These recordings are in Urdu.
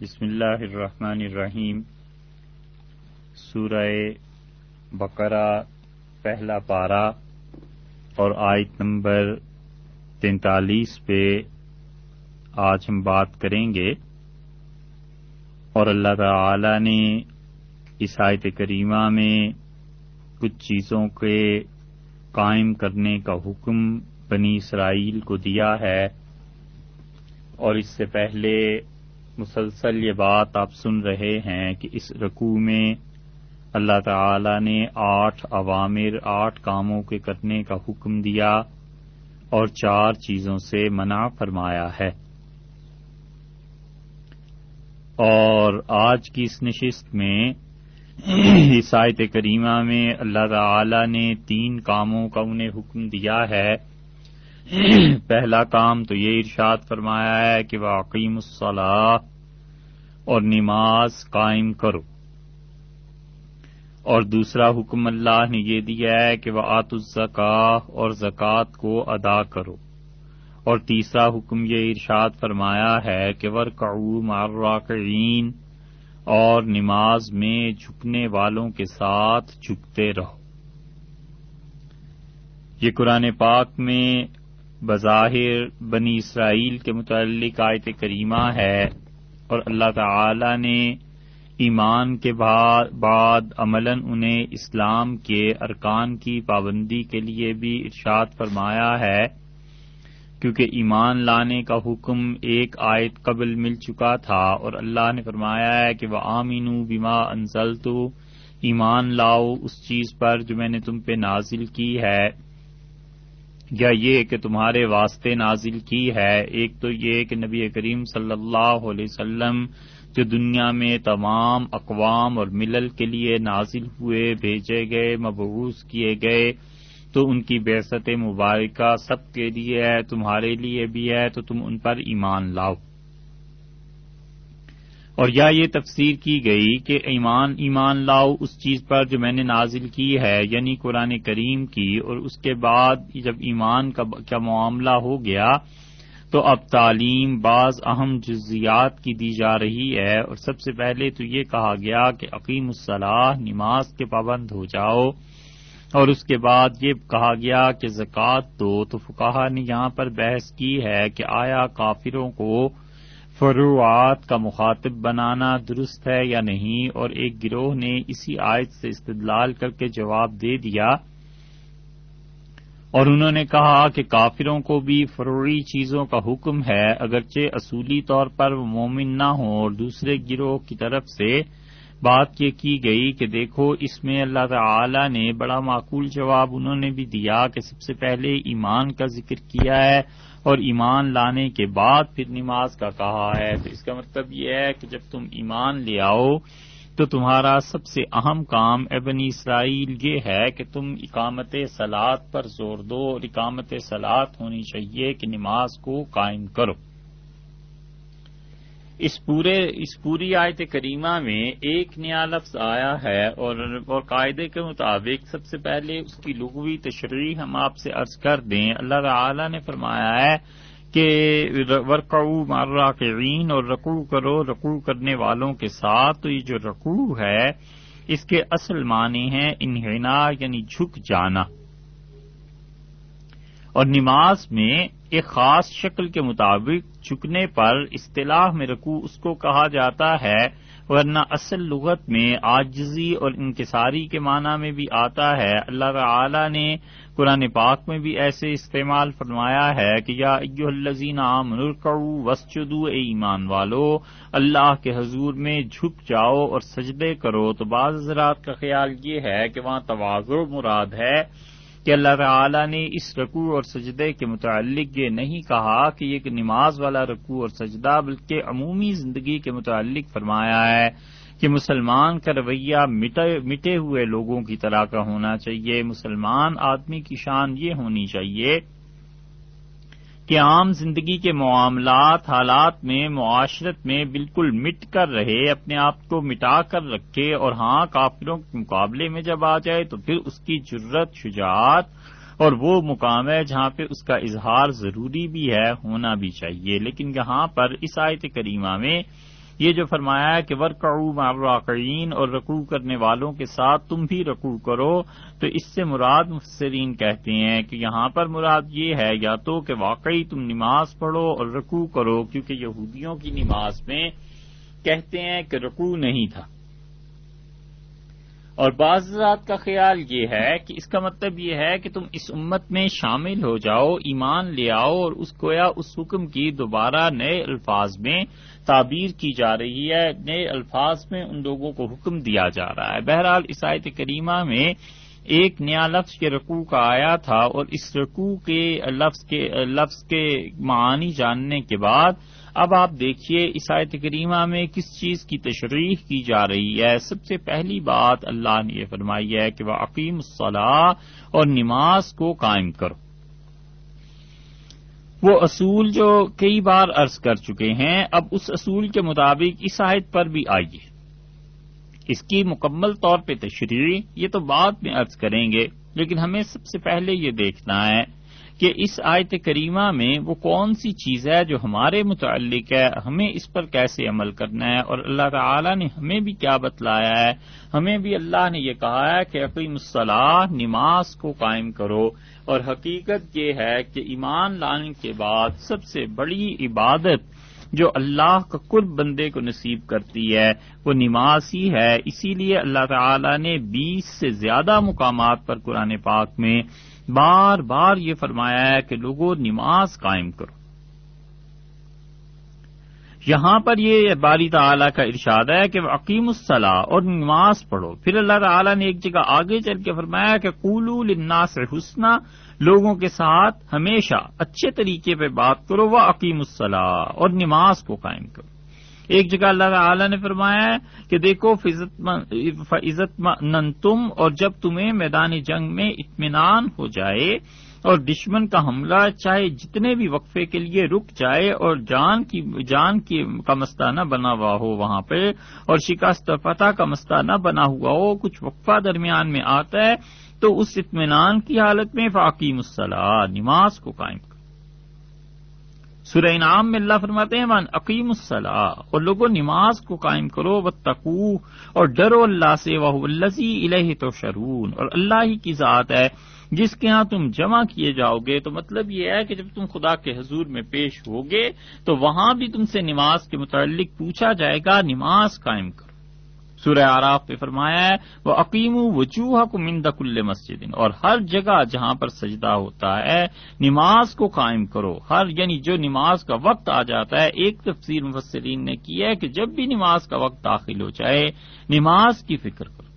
بسم اللہ الرحمن الرحیم۔ سورہ بقرہ، پہلا پارا اور آیت نمبر تینتالیس پہ آج ہم بات کریں گے۔ اور اللہ تعالی نے اس آیت کریمہ میں کچھ چیزوں کے قائم کرنے کا حکم بنی اسرائیل کو دیا ہے۔ اور اس سے پہلے مسلسل یہ بات آپ سن رہے ہیں کہ اس رقو میں اللہ تعالی نے آٹھ عوامر، آٹھ کاموں کے کرنے کا حکم دیا اور چار چیزوں سے منع فرمایا ہے۔ اور آج کی اس نشست میں عیسائیت کریمہ میں اللہ تعالی نے تین کاموں کا انہیں حکم دیا ہے۔ پہلا کام تو یہ ارشاد فرمایا ہے کہ واقعیم الصلاح اور نماز قائم کرو۔ اور دوسرا حکم اللہ نے یہ دیا ہے کہ وہ آت الزکا اور زکوٰۃ کو ادا کرو۔ اور تیسرا حکم یہ ارشاد فرمایا ہے کہ ورکعو مارراکعین اور نماز میں جھکنے والوں کے ساتھ جھکتے رہو۔ یہ قرآن پاک میں بظاہر بنی اسرائیل کے متعلق آیت کریمہ ہے اور اللہ تعالی نے ایمان کے بعد عمل انہیں اسلام کے ارکان کی پابندی کے لیے بھی ارشاد فرمایا ہے، کیونکہ ایمان لانے کا حکم ایک آیت قبل مل چکا تھا اور اللہ نے فرمایا ہے کہ وہ آمین بیما انزل تو ایمان لاؤ اس چیز پر جو میں نے تم پہ نازل کی ہے۔ یا یہ کہ تمہارے واسطے نازل کی ہے، ایک تو یہ کہ نبی کریم صلی اللہ علیہ وسلم جو دنیا میں تمام اقوام اور ملل کے لیے نازل ہوئے، بھیجے گئے، مبعوث کیے گئے، تو ان کی بیست مبارکہ سب کے لیے ہے، تمہارے لیے بھی ہے، تو تم ان پر ایمان لاؤ۔ اور یا یہ تفسیر کی گئی کہ ایمان ایمان لاؤ، اس چیز پر جو میں نے نازل کی ہے یعنی قرآن کریم کی، اور اس کے بعد جب ایمان کا معاملہ ہو گیا، تو اب تعلیم بعض اہم جزیات کی دی جا رہی ہے۔ اور سب سے پہلے تو یہ کہا گیا کہ عقیم الصلاح، نماز کے پابند ہو جاؤ۔ اور اس کے بعد یہ کہا گیا کہ زکوٰۃ دو، تو فکاہ نے یہاں پر بحث کی ہے کہ آیا کافروں کو فروعات کا مخاطب بنانا درست ہے یا نہیں؟ اور ایک گروہ نے اسی آیت سے استدلال کر کے جواب دے دیا اور انہوں نے کہا کہ کافروں کو بھی فروری چیزوں کا حکم ہے، اگرچہ اصولی طور پر وہ مومن نہ ہوں۔ اور دوسرے گروہ کی طرف سے بات یہ کی گئی کہ دیکھو، اس میں اللہ تعالی نے بڑا معقول جواب انہوں نے بھی دیا کہ سب سے پہلے ایمان کا ذکر کیا ہے اور ایمان لانے کے بعد پھر نماز کا کہا ہے۔ تو اس کا مطلب یہ ہے کہ جب تم ایمان لے آؤ تو تمہارا سب سے اہم کام ابن اسرائیل یہ ہے کہ تم اقامت سلاد پر زور دو اور اقامت سلاد ہونی چاہیے کہ نماز کو قائم کرو۔ اس پورے، اس پوری آیت کریمہ میں ایک نیا لفظ آیا ہے اور اور قاعدے کے مطابق سب سے پہلے اس کی لغوی تشریح ہم آپ سے عرض کر دیں۔ اللہ تعالی نے فرمایا ہے کہ ورقو مارا اور رقو کرو رقو کرنے والوں کے ساتھ۔ تو یہ جو رقو ہے، اس کے اصل معنی ہیں انہنا یعنی جھک جانا۔ اور نماز میں ایک خاص شکل کے مطابق جھکنے پر اصطلاح میں رکوع اس کو کہا جاتا ہے، ورنہ اصل لغت میں آجزی اور انکساری کے معنی میں بھی آتا ہے۔ اللہ تعالی نے قرآن پاک میں بھی ایسے استعمال فرمایا ہے کہ یا الزین عام وسجدو اے ایمان والو، اللہ کے حضور میں جھک جاؤ اور سجدے کرو۔ تو بعض حضرات کا خیال یہ ہے کہ وہاں توازر مراد ہے۔ کہ اللہ تعالی نے اس رکوع اور سجدے کے متعلق یہ نہیں کہا کہ یہ ایک نماز والا رکوع اور سجدہ، بلکہ عمومی زندگی کے متعلق فرمایا ہے کہ مسلمان کا رویہ مٹے ہوئے لوگوں کی طرح کا ہونا چاہیے۔ مسلمان آدمی کی شان یہ ہونی چاہیے کہ عام زندگی کے معاملات، حالات میں، معاشرت میں بالکل مٹ کر رہے، اپنے آپ کو مٹا کر رکھے اور ہاں کافروں کے مقابلے میں جب آ جائے تو پھر اس کی جرت شجاعت اور وہ مقام ہے جہاں پہ اس کا اظہار ضروری بھی ہے، ہونا بھی چاہیے۔ لیکن یہاں پر اس آیت کریمہ میں یہ جو فرمایا ہے کہ ورکعو الراقعین اور رکوع کرنے والوں کے ساتھ تم بھی رکوع کرو، تو اس سے مراد مفسرین کہتے ہیں کہ یہاں پر مراد یہ ہے یا تو کہ واقعی تم نماز پڑھو اور رکوع کرو، کیونکہ یہودیوں کی نماز میں کہتے ہیں کہ رکوع نہیں تھا۔ اور بعض ذات کا خیال یہ ہے کہ اس کا مطلب یہ ہے کہ تم اس امت میں شامل ہو جاؤ، ایمان لے آؤ اور اس کو اس حکم کی دوبارہ نئے الفاظ میں تعبیر کی جا رہی ہے۔ نئے الفاظ میں ان لوگوں کو حکم دیا جا رہا ہے۔ بہرحال عیسائیت کریمہ میں ایک نیا لفظ کے رقو کا آیا تھا اور اس رقو کے لفظ کے لفظ کے معانی جاننے کے بعد اب آپ دیکھیے عیسائیت کریمہ میں کس چیز کی تشریح کی جا رہی ہے؟ سب سے پہلی بات اللہ نے یہ فرمائی ہے کہ وہ عقیم الصلاح اور نماز کو قائم کرو۔ وہ اصول جو کئی بار عرض کر چکے ہیں، اب اس اصول کے مطابق اس آیت پر بھی آئیے۔ اس کی مکمل طور پہ تشریح، یہ تو بعد میں عرض کریں گے، لیکن ہمیں سب سے پہلے یہ دیکھنا ہے کہ اس آیت کریمہ میں وہ کون سی چیز ہے جو ہمارے متعلق ہے، ہمیں اس پر کیسے عمل کرنا ہے، اور اللہ تعالی نے ہمیں بھی کیا بتلایا ہے؟ ہمیں بھی اللہ نے یہ کہا ہے کہ عقیم الصلاح نماز کو قائم کرو۔ اور حقیقت یہ ہے کہ ایمان لانے کے بعد سب سے بڑی عبادت جو اللہ کا قرب بندے کو نصیب کرتی ہے، وہ نماز ہی ہے۔ اسی لیے اللہ تعالی نے بیس سے زیادہ مقامات پر قرآن پاک میں بار بار یہ فرمایا ہے کہ لوگوں نماز قائم کرو۔ یہاں پر یہ باری تعالی کا ارشاد ہے کہ عقیم الصلاح اور نماز پڑھو۔ پھر اللہ تعالیٰ نے ایک جگہ آگے چل کے فرمایا کہ قولو للناس حسنہ لوگوں کے ساتھ ہمیشہ اچھے طریقے پہ بات کرو، وہ عقیم الصلاح اور نماز کو قائم کرو۔ ایک جگہ اللہ تعالی نے فرمایا ہے کہ دیکھو عزت نن تم اور جب تمہیں میدان جنگ میں اطمینان ہو جائے اور دشمن کا حملہ چاہے جتنے بھی وقفے کے لیے رک جائے اور جان کی جان کی کا مستانہ بنا ہوا ہو وہاں پہ اور شکست فتح کا مستانہ بنا ہوا ہو، کچھ وقفہ درمیان میں آتا ہے، تو اس اطمینان کی حالت میں فاقیم الصلاح نماز کو قائم کر سورہ انعام میں اللہ فرماتے ہیں من عقیم الصلاح اور لوگوں نماز کو قائم کرو و تقو اور ڈرو اللہ سے وہ الزی الہ تو شرون اور اللہ ہی کی ذات ہے، جس کے ہاں تم جمع کیے جاؤ گے۔ تو مطلب یہ ہے کہ جب تم خدا کے حضور میں پیش ہوگے، تو وہاں بھی تم سے نماز کے متعلق پوچھا جائے گا، نماز قائم کرو۔ سورہ آراف پہ فرمایا ہے وہ عقیم وجوہ کو مندک کل مسجد۔ اور ہر جگہ جہاں پر سجدہ ہوتا ہے، نماز کو قائم کرو۔ ہر یعنی جو نماز کا وقت آ جاتا ہے، ایک تفسیر مفسرین نے کی ہے کہ جب بھی نماز کا وقت داخل ہو جائے، نماز کی فکر کرو۔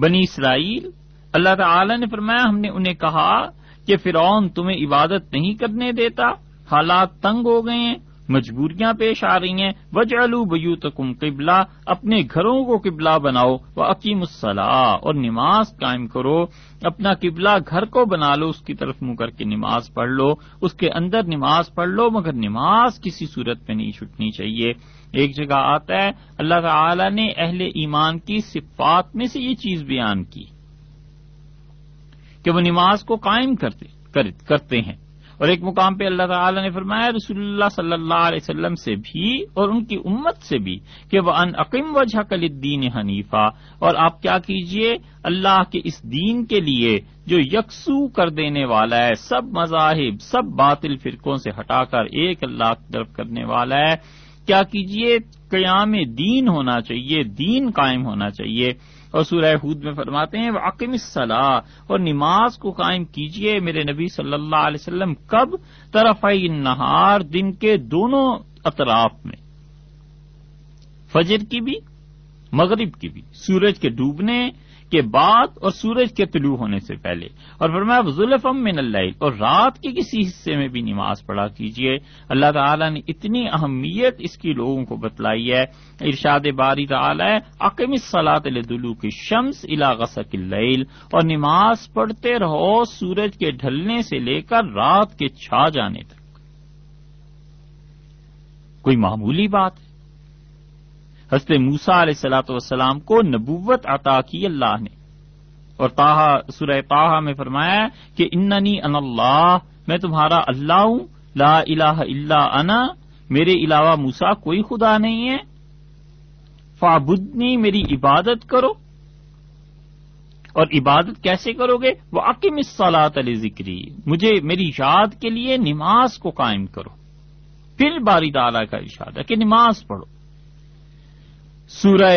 بنی اسرائیل، اللہ تعالی نے فرمایا، ہم نے انہیں کہا کہ فرعون تمہیں عبادت نہیں کرنے دیتا، حالات تنگ ہو گئے ہیں مجبوریاں پیش آ رہی ہیں۔ وجالو بیوتکم قبلہ اپنے گھروں کو قبلہ بناؤ۔ وہ عقیم الصلاح اور نماز قائم کرو۔ اپنا قبلہ گھر کو بنا لو، اس کی طرف منہ کر کے نماز پڑھ لو۔ اس کے اندر نماز پڑھ لو، مگر نماز کسی صورت میں نہیں چھٹنی چاہیے۔ ایک جگہ آتا ہے، اللہ تعالی نے اہل ایمان کی صفات میں سے یہ چیز بیان کی کہ وہ نماز کو قائم کرتے کرتے ہیں۔ اور ایک مقام پہ اللہ تعالی نے فرمایا، رسول اللہ صلی اللہ علیہ وسلم سے بھی اور ان کی امت سے بھی کہ وہ ان عقیم وجہ کل دین حنیفہ اور آپ کیا کیجیے اللہ کے اس دین کے لیے جو یکسو کر دینے والا ہے، سب مذاہب، سب باطل فرقوں سے ہٹا کر ایک اللہ کی طرف کرنے والا ہے۔ کیا کیجیے؟ قیام دین ہونا چاہیے، دین قائم ہونا چاہیے۔ اور سورہ حود میں فرماتے ہیں، واقم الصلاح اور نماز کو قائم کیجیے میرے نبی صلی اللہ علیہ وسلم، کب؟ طرف نہار دن کے دونوں اطراف میں۔ فجر کی بھی، مغرب کی بھی۔ سورج کے ڈوبنے کے بعد اور سورج کے طلوع ہونے سے پہلے۔ اور فرمایا ظلفم من اللہ اور رات کے کسی حصے میں بھی نماز پڑھا کیجیے اللہ تعالیٰ نے اتنی اہمیت اس کی لوگوں کو بتلائی ہے۔ ارشاد باری تعالی عقم صلاح دلو کی شمس غسق اللیل اور نماز پڑھتے رہو سورج کے ڈھلنے سے لے کر رات کے چھا جانے تک۔ کوئی معمولی بات ہے حضرت موسا علیہ السلاۃ والسلام کو نبوت عطا کی اللہ نے۔ اور تاہا سورہ تاہا میں فرمایا کہ اننی ان اللہ، میں تمہارا اللہ ہوں، لا الہ الا انا، میرے علاوہ موسا کوئی خدا نہیں ہے۔ فابدنی میری عبادت کرو۔ اور عبادت کیسے کرو گے وہ عقیم صلاحت علی ذکری مجھے میری یاد کے لیے نماز کو قائم کرو۔ پھر باری تعالیٰ کا ارشاد ہے کہ نماز پڑھو۔ سورہ،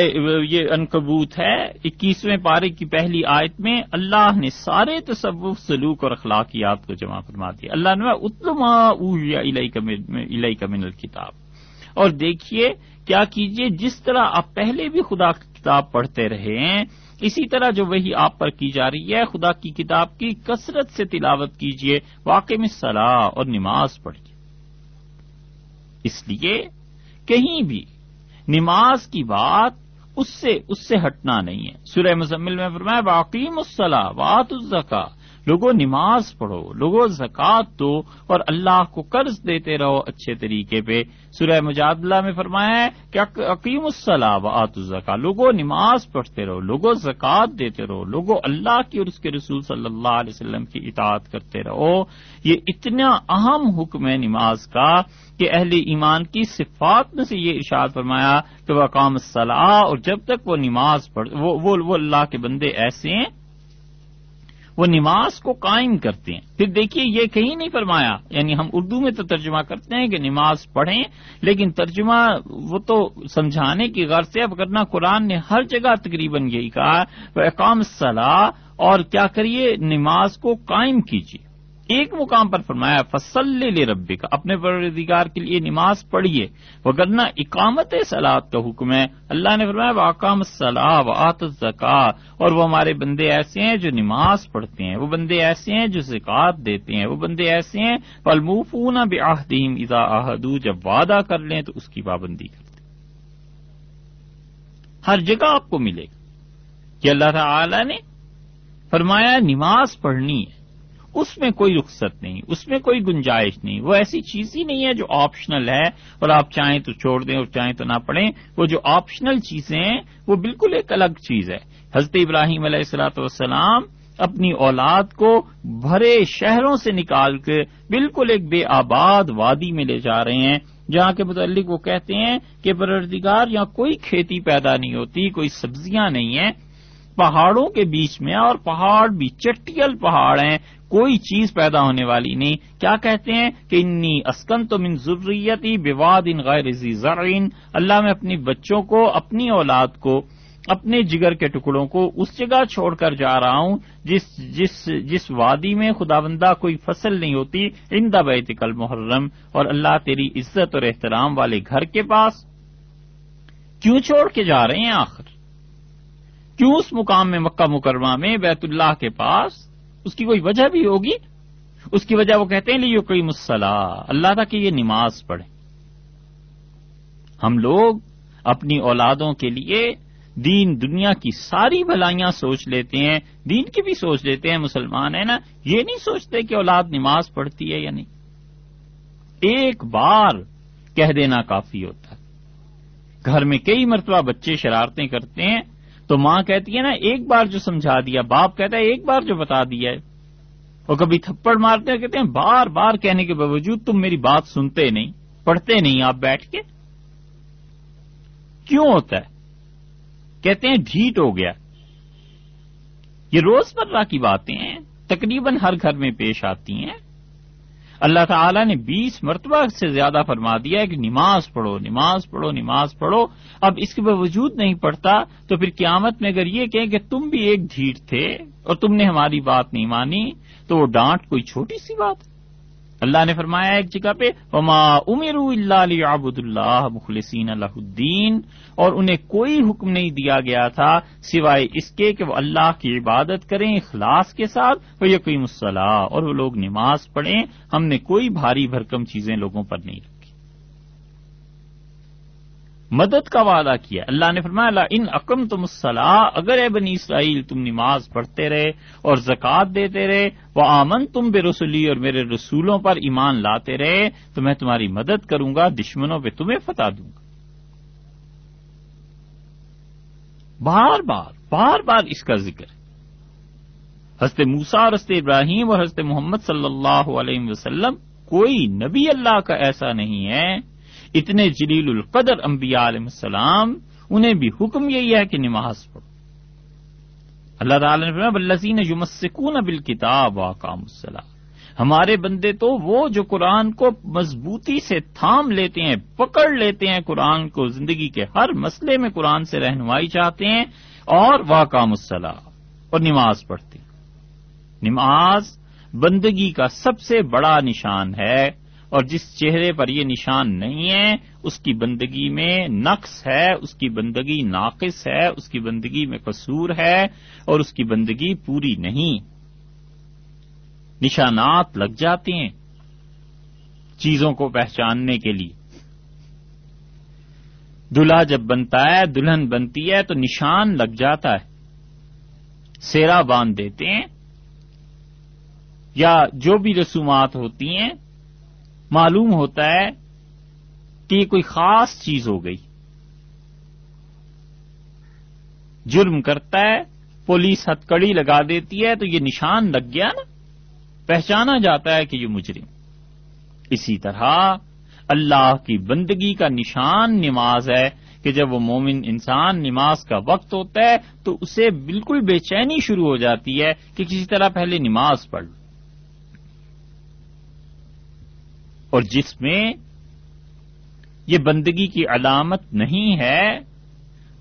یہ انکبوت ہے، اکیسویں پارے کی پہلی آیت میں اللہ نے سارے تصوف، سلوک اور اخلاقیات کو جمع فرما دیا۔ اللہ نے اتما کا من الکتاب اور دیکھیے، کیا کیجیے، جس طرح آپ پہلے بھی خدا کی کتاب پڑھتے رہے ہیں، اسی طرح جو وہی آپ پر کی جا رہی ہے، خدا کی کتاب کی کثرت سے تلاوت کیجیے واقع میں صلاح اور نماز پڑھیے اس لیے کہیں بھی نماز کی بات اس سے اس سے ہٹنا نہیں ہے۔ سورہ مزمل میں فرمایا واقعی مسلح وات الزکا لوگوں نماز پڑھو لوگوں زکوٰۃ دو اور اللہ کو قرض دیتے رہو اچھے طریقے پہ۔ سورہ مجادلہ میں فرمایا ہے کہ عقیم الصلاح و آت الزکا لوگوں نماز پڑھتے رہو لوگوں زکوٰۃ دیتے رہو لوگوں اللہ کی اور اس کے رسول صلی اللہ علیہ وسلم کی اطاعت کرتے رہو۔ یہ اتنا اہم حکم ہے نماز کا کہ اہل ایمان کی صفات میں سے یہ ارشاد فرمایا کہ وہ اقام الصلاح اور جب تک وہ نماز پڑھ وہ, وہ, وہ اللہ کے بندے ایسے ہیں وہ نماز کو قائم کرتے ہیں۔ پھر دیکھیے، یہ کہیں نہیں فرمایا یعنی ہم اردو میں تو ترجمہ کرتے ہیں کہ نماز پڑھیں، لیکن ترجمہ وہ تو سمجھانے کی غرض سے اب کرنا قرآن نے ہر جگہ تقریباً یہی کہا، وہ اقام صلاح اور کیا کریے، نماز کو قائم کیجیے۔ ایک مقام پر فرمایا، فصل لے ربی کا اپنے پروردگار کے لیے نماز پڑھیے۔ وگرنہ اقامت سلاد کا حکم ہے اللہ نے فرمایا وہ اقام صلاح زکا اور وہ ہمارے بندے ایسے ہیں جو نماز پڑھتے ہیں، وہ بندے ایسے ہیں جو زکوٰۃ دیتے ہیں، وہ بندے ایسے ہیں پلموفون بحدیم اذا احدو جب وعدہ کر لیں تو اس کی پابندی کرتے ہر جگہ آپ کو ملے گا۔ کہ اللہ تعالی نے فرمایا، نماز پڑھنی ہے۔ اس میں کوئی رخصت نہیں، اس میں کوئی گنجائش نہیں۔ وہ ایسی چیز ہی نہیں ہے جو آپشنل ہے اور آپ چاہیں تو چھوڑ دیں اور چاہیں تو نہ پڑھیں۔ وہ جو آپشنل چیزیں ہیں، وہ بالکل ایک الگ چیز ہے۔ حضرت ابراہیم علیہ السلاۃ والسلام اپنی اولاد کو بھرے شہروں سے نکال کے بالکل ایک بے آباد وادی میں لے جا رہے ہیں، جہاں کے متعلق وہ کہتے ہیں کہ پردگار یہاں کوئی کھیتی پیدا نہیں ہوتی، کوئی سبزیاں نہیں ہیں۔ پہاڑوں کے بیچ میں اور پہاڑ بھی چٹیل پہاڑ ہیں۔ کوئی چیز پیدا ہونے والی نہیں۔ کیا کہتے ہیں کہ انی اسکن تو من ضروریتی بواد ان غیر زرعین۔ اللہ میں اپنی بچوں کو، اپنی اولاد کو، اپنے جگر کے ٹکڑوں کو اس جگہ چھوڑ کر جا رہا ہوں جس جس جس وادی میں خدا بندہ کوئی فصل نہیں ہوتی ان بیت کل محرم اور اللہ تیری عزت اور احترام والے گھر کے پاس کیوں چھوڑ کے جا رہے ہیں آخر؟ کیوں اس مقام میں، مکہ مکرمہ میں بیت اللہ کے پاس اس کی کوئی وجہ بھی ہوگی؟ اس کی وجہ وہ کہتے ہیں لیو کوئی مسلح اللہ تھا کہ یہ نماز پڑھے ہم لوگ اپنی اولادوں کے لیے دین دنیا کی ساری بھلائیاں سوچ لیتے ہیں، دین کی بھی سوچ لیتے ہیں، مسلمان ہے نا؟ یہ نہیں سوچتے کہ اولاد نماز پڑھتی ہے یا نہیں۔ ایک بار کہہ دینا کافی ہوتا ہے۔ گھر میں کئی مرتبہ بچے شرارتیں کرتے ہیں تو ماں کہتی ہے نا، ایک بار جو سمجھا دیا، باپ کہتا ہے ایک بار جو بتا دیا ہے۔ اور کبھی تھپڑ مارتے ہیں، کہتے ہیں، بار بار کہنے کے باوجود تم میری بات سنتے نہیں، پڑھتے نہیں آپ بیٹھ کے۔ کیوں ہوتا ہے؟ کہتے ہیں، ڈھیٹ ہو گیا۔ یہ روز مرہ کی باتیں ہیں، تقریباً ہر گھر میں پیش آتی ہیں۔ اللہ تعالیٰ نے بیس مرتبہ سے زیادہ فرما دیا ہے کہ نماز پڑھو نماز پڑھو نماز پڑھو۔ اب اس کے باوجود نہیں پڑھتا، تو پھر قیامت میں اگر یہ کہیں کہ تم بھی ایک ڈھیٹ تھے اور تم نے ہماری بات نہیں مانی، تو وہ ڈانٹ کوئی چھوٹی سی بات اللہ نے فرمایا ایک جگہ پہ، وما امیر اللہ عبد اللہ مخلصین اللہ الدین اور انہیں کوئی حکم نہیں دیا گیا تھا سوائے اس کے کہ وہ اللہ کی عبادت کریں اخلاص کے ساتھ وہ یقین الصلاح اور وہ لوگ نماز پڑھیں، ہم نے کوئی بھاری بھرکم چیزیں لوگوں پر نہیں رکھی مدد کا وعدہ کیا۔ اللہ نے فرمایا اللہ ان عقم تم صلاح اگر اے بنی اسرائیل تم نماز پڑھتے رہے اور زکوٰۃ دیتے رہے وہ آمن تم بے رسولی اور میرے رسولوں پر ایمان لاتے رہے، تو میں تمہاری مدد کروں گا، دشمنوں پہ تمہیں فتح دوں گا۔ بار بار بار بار اس کا ذکر حضرت موسا اور حضرت ابراہیم اور حضرت محمد صلی اللہ علیہ وسلم، کوئی نبی اللہ کا ایسا نہیں ہے اتنے جلیل القدر انبیاء علیہ السلام، انہیں بھی حکم یہی ہے کہ نماز پڑھو۔ اللہ تعالیٰ نے بلزین یمسکون بال کتاب واقام السلام ہمارے بندے تو وہ جو قرآن کو مضبوطی سے تھام لیتے ہیں، پکڑ لیتے ہیں، قرآن کو زندگی کے ہر مسئلے میں قرآن سے رہنمائی چاہتے ہیں اور واقام الصلاح اور نماز پڑھتے ہیں۔ نماز بندگی کا سب سے بڑا نشان ہے۔ اور جس چہرے پر یہ نشان نہیں ہے، اس کی بندگی میں نقص ہے، اس کی بندگی ناقص ہے، اس کی بندگی میں قصور ہے اور اس کی بندگی پوری نہیں۔ نشانات لگ جاتے ہیں چیزوں کو پہچاننے کے لیے۔ دلہا جب بنتا ہے، دلہن بنتی ہے تو نشان لگ جاتا ہے۔ سیرا باندھ دیتے ہیں یا جو بھی رسومات ہوتی ہیں معلوم ہوتا ہے کہ یہ کوئی خاص چیز ہو گئی۔ جرم کرتا ہے، پولیس ہتکڑی لگا دیتی ہے تو یہ نشان لگ گیا نا۔ پہچانا جاتا ہے کہ یہ مجرم۔ اسی طرح اللہ کی بندگی کا نشان نماز ہے کہ جب وہ مومن انسان نماز کا وقت ہوتا ہے تو اسے بالکل بے چینی شروع ہو جاتی ہے کہ کسی طرح پہلے نماز پڑھ اور جس میں یہ بندگی کی علامت نہیں ہے،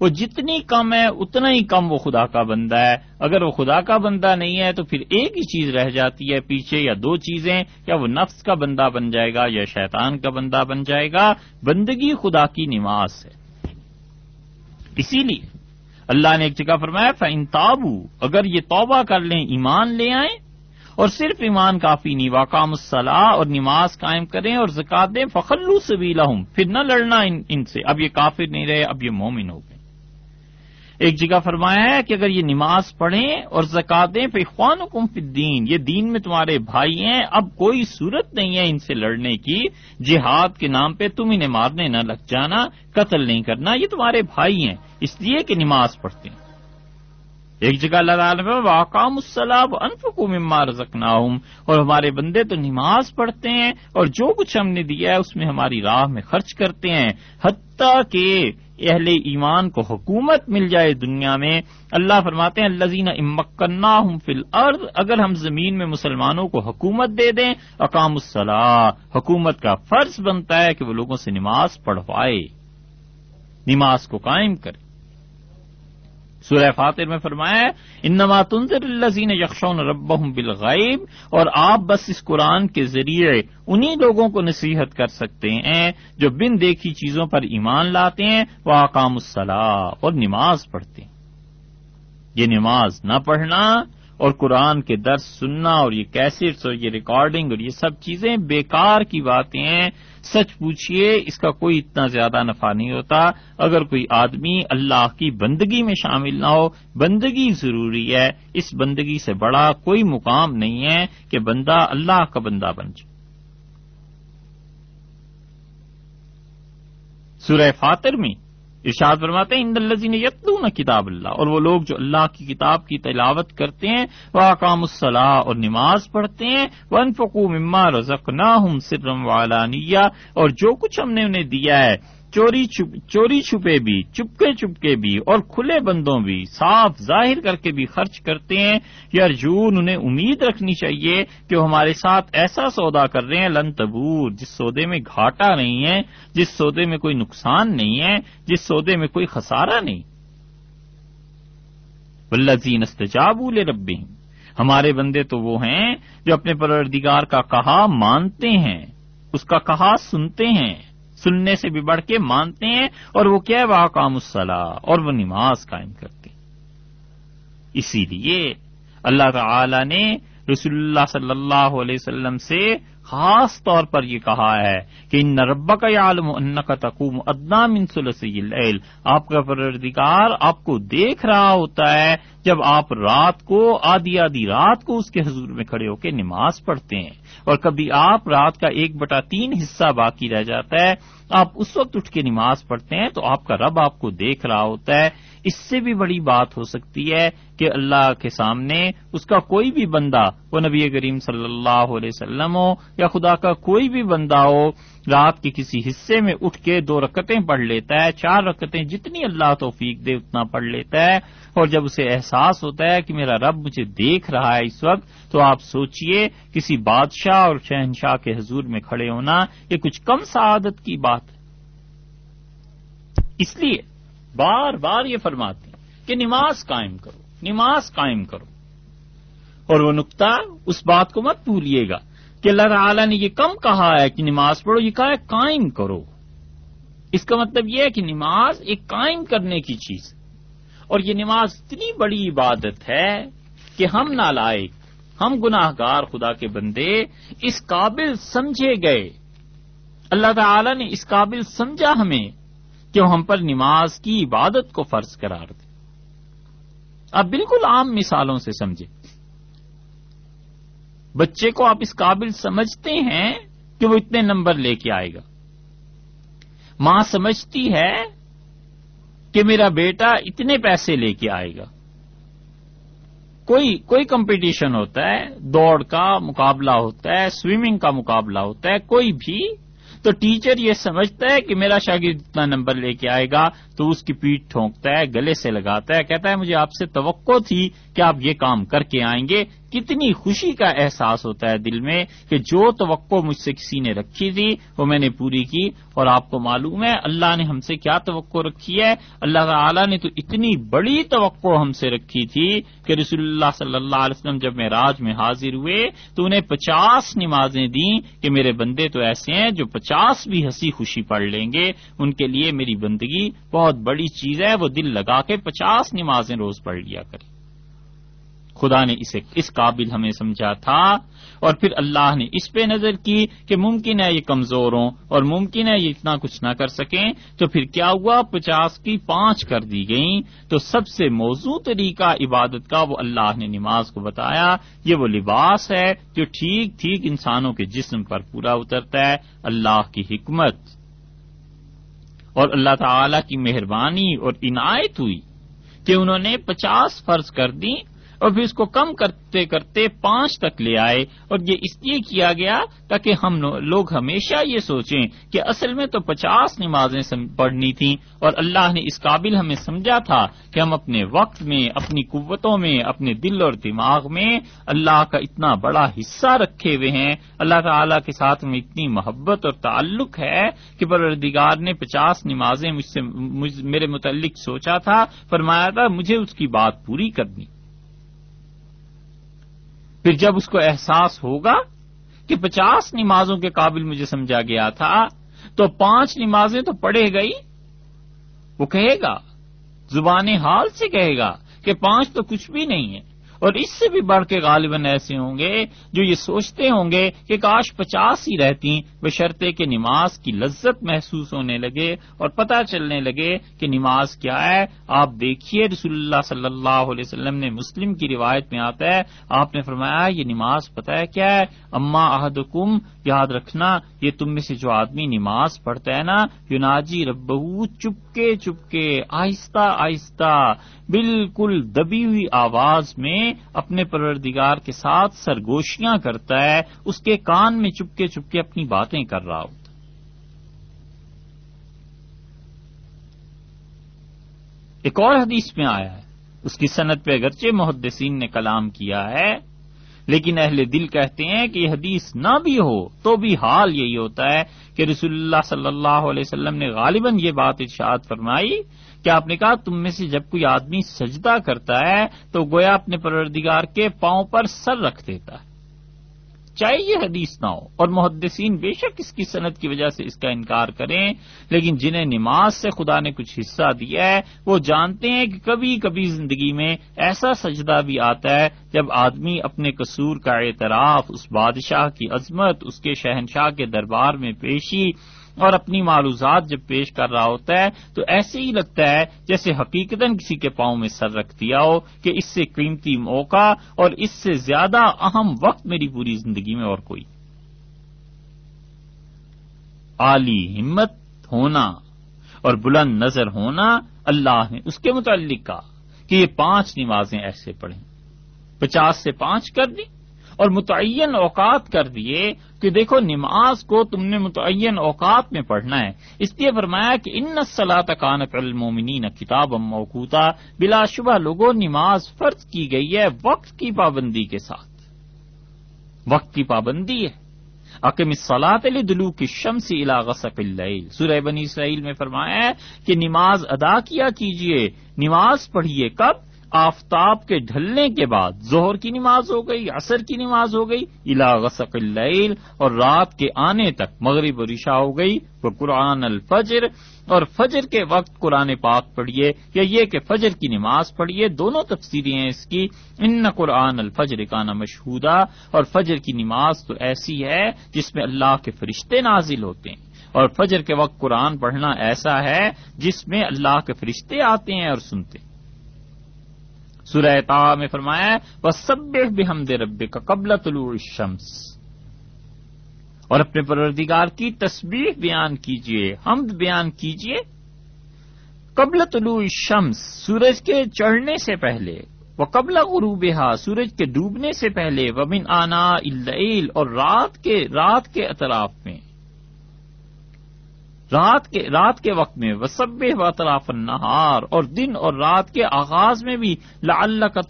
وہ جتنی کم ہے، اتنا ہی کم وہ خدا کا بندہ ہے۔ اگر وہ خدا کا بندہ نہیں ہے، تو پھر ایک ہی چیز رہ جاتی ہے پیچھے، یا دو چیزیں، یا وہ نفس کا بندہ بن جائے گا، یا شیطان کا بندہ بن جائے گا۔ بندگی خدا کی نماز ہے۔ اسی لیے اللہ نے ایک جگہ فرمایا فن تابو اگر یہ توبہ کر لیں، ایمان لے آئیں اور صرف ایمان کافی نہیں واقام الصلاح اور نماز قائم کریں اور زکات دیں فخلو سبیلا ہوں پھر نہ لڑنا ان, ان سے۔ اب یہ کافر نہیں رہے اب یہ مومن ہو گئے۔ ایک جگہ فرمایا ہے کہ اگر یہ نماز پڑھیں اور زکاتیں پہ خوان حکم الدین یہ دین میں تمہارے بھائی ہیں اب کوئی صورت نہیں ہے ان سے لڑنے کی۔ جہاد کے نام پہ تم انہیں مارنے نہ لگ جانا قتل نہیں کرنا یہ تمہارے بھائی ہیں اس لیے کہ نماز پڑھتے ہیں۔ ایک جگہ اللہ تعالیٰ میں واقام السلام انف کو مما رزقنا اور ہمارے بندے تو نماز پڑھتے ہیں اور جو کچھ ہم نے دیا ہے، اس میں ہماری راہ میں خرچ کرتے ہیں۔ حتیٰ کہ اہل ایمان کو حکومت مل جائے دنیا میں۔ اللہ فرماتے ہیں اللہ امکنا ہوں فل ارد اگر ہم زمین میں مسلمانوں کو حکومت دے دیں، اقام الصلاح حکومت کا فرض بنتا ہے کہ وہ لوگوں سے نماز پڑھوائے۔ نماز کو قائم کرے۔ سورہ فاتر میں فرمایا انما تنظر الزین یکشون رب بالغیب، اور آپ بس اس قرآن کے ذریعے انہی لوگوں کو نصیحت کر سکتے ہیں جو بن دیکھی چیزوں پر ایمان لاتے ہیں وہ آکام الصلاح اور نماز پڑھتے ہیں۔ یہ نماز نہ پڑھنا اور قرآن کے درس سننا اور یہ کیسٹس اور یہ ریکارڈنگ اور یہ سب چیزیں بیکار کی باتیں ہیں، سچ پوچھئے، اس کا کوئی اتنا زیادہ نفع نہیں ہوتا۔ اگر کوئی آدمی اللہ کی بندگی میں شامل نہ ہو، بندگی ضروری ہے۔ اس بندگی سے بڑا کوئی مقام نہیں ہے کہ بندہ اللہ کا بندہ بن جائے۔ سورہ فاتر میں ارشاد فرماتے ہیں الزین یتلون کتاب اللہ، اور وہ لوگ جو اللہ کی کتاب کی تلاوت کرتے ہیں وہ اقام الصلاح اور نماز پڑھتے ہیں ون فکو مما رزق نہ سرم والانیہ اور جو کچھ ہم نے انہیں دیا ہے چوری چھپ چوری چھپے بھی، چپکے چپکے بھی اور کھلے بندوں بھی، صاف ظاہر کر کے بھی خرچ کرتے ہیں۔ یا ارجون، انہیں امید رکھنی چاہیے کہ وہ ہمارے ساتھ ایسا سودا کر رہے ہیں، لن تبور، جس سودے میں گھاٹا نہیں ہے، جس سودے میں کوئی نقصان نہیں ہے، جس سودے میں کوئی خسارہ نہیں۔ ولزین استجاب ربی ہمارے بندے تو وہ ہیں جو اپنے پروردگار کا کہا مانتے ہیں، اس کا کہا سنتے ہیں۔ سننے سے بھی بڑھ کے مانتے ہیں اور وہ کیا ہے؟ وہ کام الصلاح اور وہ نماز قائم کرتے اسی لیے اللہ تعالی نے رسول اللہ صلی اللہ علیہ وسلم سے خاص طور پر یہ کہا ہے کہ ان نربا کا عالم ان کا تقوم ادنا منسل آپ کا پردگار آپ کو دیکھ رہا ہوتا ہے جب آپ رات کو، آدھی آدھی رات کو اس کے حضور میں کھڑے ہو کے نماز پڑھتے ہیں۔ اور کبھی آپ رات کا ایک بٹا تین حصہ باقی رہ جاتا ہے آپ اس وقت اٹھ کے نماز پڑھتے ہیں تو آپ کا رب آپ کو دیکھ رہا ہوتا ہے۔ اس سے بھی بڑی بات ہو سکتی ہے کہ اللہ کے سامنے اس کا کوئی بھی بندہ وہ نبی کریم صلی اللہ علیہ وسلم ہو یا خدا کا کوئی بھی بندہ ہو رات کے کسی حصے میں اٹھ کے دو رکتیں پڑھ لیتا ہے، چار رکتیں جتنی اللہ توفیق دے اتنا پڑھ لیتا ہے۔ اور جب اسے احساس ہوتا ہے کہ میرا رب مجھے دیکھ رہا ہے اس وقت، تو آپ سوچئے کسی بادشاہ اور شہنشاہ کے حضور میں کھڑے ہونا یہ کچھ کم سعادت کی بات ہے۔ اس لیے بار بار یہ فرماتے ہیں کہ نماز قائم کرو، نماز قائم کرو۔ اور وہ نقطہ اس بات کو مت بھولیے گا کہ اللہ تعالی نے یہ کم کہا ہے کہ نماز پڑھو، یہ کہا ہے قائم کرو۔ اس کا مطلب یہ ہے کہ نماز ایک قائم کرنے کی چیز اور یہ نماز اتنی بڑی عبادت ہے کہ ہم نہ لائے ہم گناہ گار خدا کے بندے اس قابل سمجھے گئے۔ اللہ تعالی نے اس قابل سمجھا ہمیں کہ وہ ہم پر نماز کی عبادت کو فرض قرار دے۔ آپ بالکل عام مثالوں سے سمجھیں۔ بچے کو آپ اس قابل سمجھتے ہیں کہ وہ اتنے نمبر لے کے آئے گا۔ ماں سمجھتی ہے کہ میرا بیٹا اتنے پیسے لے کے آئے گا۔ کوئی کوئی کمپٹیشن ہوتا ہے، دوڑ کا مقابلہ ہوتا ہے، سوئمنگ کا مقابلہ ہوتا ہے، کوئی بھی، تو ٹیچر یہ سمجھتا ہے کہ میرا شاگرد اتنا نمبر لے کے آئے گا تو اس کی پیٹ ٹھونکتا ہے، گلے سے لگاتا ہے، کہتا ہے، مجھے آپ سے توقع تھی کہ آپ یہ کام کر کے آئیں گے۔ کتنی خوشی کا احساس ہوتا ہے دل میں کہ جو توقع مجھ سے کسی نے رکھی تھی، وہ میں نے پوری کی اور آپ کو معلوم ہے، اللہ نے ہم سے کیا توقع رکھی ہے؟ اللہ تعالی نے تو اتنی بڑی توقع ہم سے رکھی تھی کہ رسول اللہ صلی اللہ علیہ وسلم جب میں راج میں حاضر ہوئے تو انہیں پچاس نمازیں دیں کہ میرے بندے تو ایسے ہیں جو پچاس بھی ہنسی خوشی پڑھ لیں گے، ان کے لیے میری بندگی بہت بہت بڑی چیز ہے، وہ دل لگا کے پچاس نمازیں روز پڑھ لیا کریں خدا نے اسے اس قابل ہمیں سمجھا تھا اور پھر اللہ نے اس پہ نظر کی کہ ممکن ہے یہ کمزور ہوں اور ممکن ہے یہ اتنا کچھ نہ کر سکیں۔ تو پھر کیا ہوا؟ پچاس کی پانچ کر دی گئیں۔ تو سب سے موضوع طریقہ عبادت کا وہ اللہ نے نماز کو بتایا، یہ وہ لباس ہے جو ٹھیک ٹھیک انسانوں کے جسم پر پورا اترتا ہے، اللہ کی حکمت۔ اور اللہ تعالی کی مہربانی اور عنایت ہوئی کہ انہوں نے پچاس فرض کر دی اور پھر اس کو کم کرتے کرتے پانچ تک لے آئے اور یہ اس لیے کیا گیا تاکہ ہم لوگ ہمیشہ یہ سوچیں کہ اصل میں تو پچاس نمازیں پڑھنی تھیں اور اللہ نے اس قابل ہمیں سمجھا تھا کہ ہم اپنے وقت میں، اپنی قوتوں میں، اپنے دل اور دماغ میں اللہ کا اتنا بڑا حصہ رکھے ہوئے ہیں۔ اللہ تعالی کے ساتھ میں اتنی محبت اور تعلق ہے کہ پروردگار نے پچاس نمازیں مجھ سے میرے متعلق سوچا تھا، فرمایا تھا، مجھے اس کی بات پوری کرنی۔ پھر جب اس کو احساس ہوگا کہ پچاس نمازوں کے قابل مجھے سمجھا گیا تھا، تو پانچ نمازیں تو پڑھے گئی، وہ کہے گا، زبان حال سے کہے گا کہ پانچ تو کچھ بھی نہیں ہے۔ اور اس سے بھی بڑھ کے غالباً ایسے ہوں گے جو یہ سوچتے ہوں گے کہ کاش پچاس ہی رہتی بشرطے کہ نماز کی لذت محسوس ہونے لگے اور پتہ چلنے لگے کہ نماز کیا ہے۔ آپ دیکھیے رسول اللہ صلی اللہ علیہ وسلم نے مسلم کی روایت میں آتا ہے۔ آپ نے فرمایا، یہ نماز پتہ ہے کیا ہے؟ اما احدکم یاد رکھنا، یہ تم میں سے جو آدمی نماز پڑھتا ہے نا، یوناجی ربہو چپکے چپکے، آہستہ آہستہ، بالکل دبی ہوئی آواز میں اپنے پروردگار کے ساتھ سرگوشیاں کرتا ہے، اس کے کان میں چپکے چپکے اپنی باتیں کر رہا ہوتا ایک اور حدیث میں آیا ہے، اس کی صنعت پہ اگرچہ محدثین نے کلام کیا ہے لیکن اہل دل کہتے ہیں کہ یہ حدیث نہ بھی ہو تو بھی حال یہی ہوتا ہے کہ رسول اللہ صلی اللہ علیہ وسلم نے غالباً یہ بات ارشاد فرمائی کہ آپ نے کہا تم میں سے جب کوئی آدمی سجدہ کرتا ہے تو گویا اپنے پروردگار کے پاؤں پر سر رکھ دیتا ہے۔ چاہے یہ حدیث نہ ہو۔ اور محدثین بے شک اس کی صنعت کی وجہ سے اس کا انکار کریں، لیکن جنہیں نماز سے خدا نے کچھ حصہ دیا ہے، وہ جانتے ہیں کہ کبھی کبھی زندگی میں ایسا سجدہ بھی آتا ہے جب آدمی اپنے قصور کا اعتراف، اس بادشاہ کی عظمت، اس کے شہنشاہ کے دربار میں پیشی اور اپنی معروضات جب پیش کر رہا ہوتا ہے، تو ایسے ہی لگتا ہے جیسے حقیقت کسی کے پاؤں میں سر رکھ دیا ہو کہ اس سے قیمتی موقع اور اس سے زیادہ اہم وقت میری پوری زندگی میں اور کوئی۔ عالی ہمت ہونا اور بلند نظر ہونا اللہ نے اس کے متعلق کہا کہ یہ پانچ نمازیں ایسے پڑھیں۔ پچاس سے پانچ کر دی اور متعین اوقات کر دیے کہ دیکھو نماز کو تم نے متعین اوقات میں پڑھنا ہے۔ اس لیے فرمایا کہ ان صلاح کانت المومنین کتاب موقوتا، بلا شبہ لوگوں نماز فرض کی گئی ہے وقت کی پابندی کے ساتھ۔ وقت کی پابندی ہے۔ اکم صلاحت علی دلو کی شمسی غسق اللیل سورہ بنی اسرائیل میں فرمایا ہے کہ نماز ادا کیا کیجیے، نماز پڑھیے کب؟ آفتاب کے ڈھلنے کے بعد زہر کی نماز ہو گئی، عصر کی نماز ہو گئی الا غسق اللیل اور رات کے آنے تک مغرب و رشا ہو گئی، وہ قرآن الفجر اور فجر کے وقت قرآن پاک پڑھیے یا یہ کہ فجر کی نماز پڑھیے، دونوں تفصیلیں ہیں اس کی۔ ان قرآن الفجر کا نا مشہودہ اور فجر کی نماز تو ایسی ہے جس میں اللہ کے فرشتے نازل ہوتے ہیں۔ اور فجر کے وقت قرآن پڑھنا ایسا ہے جس میں اللہ کے فرشتے آتے ہیں اور سنتے ہیں۔ سورہ تا میں فرمایا وہ سب بحمد رب کا قبل طلوع الشمس۔ اور اپنے پروردگار کی تصویر بیان کیجیے حمد بیان کیجیے قبل طلوع الشمس، سورج کے چڑھنے سے پہلے وہ قبل غروب سورج کے ڈوبنے سے پہلے، ومن آنا اللیل اور رات کے رات کے اطراف میں۔ رات کے رات کے وقت میں وسب و اطراف النہار اور دن اور رات کے آغاز میں بھی لا اللہ کا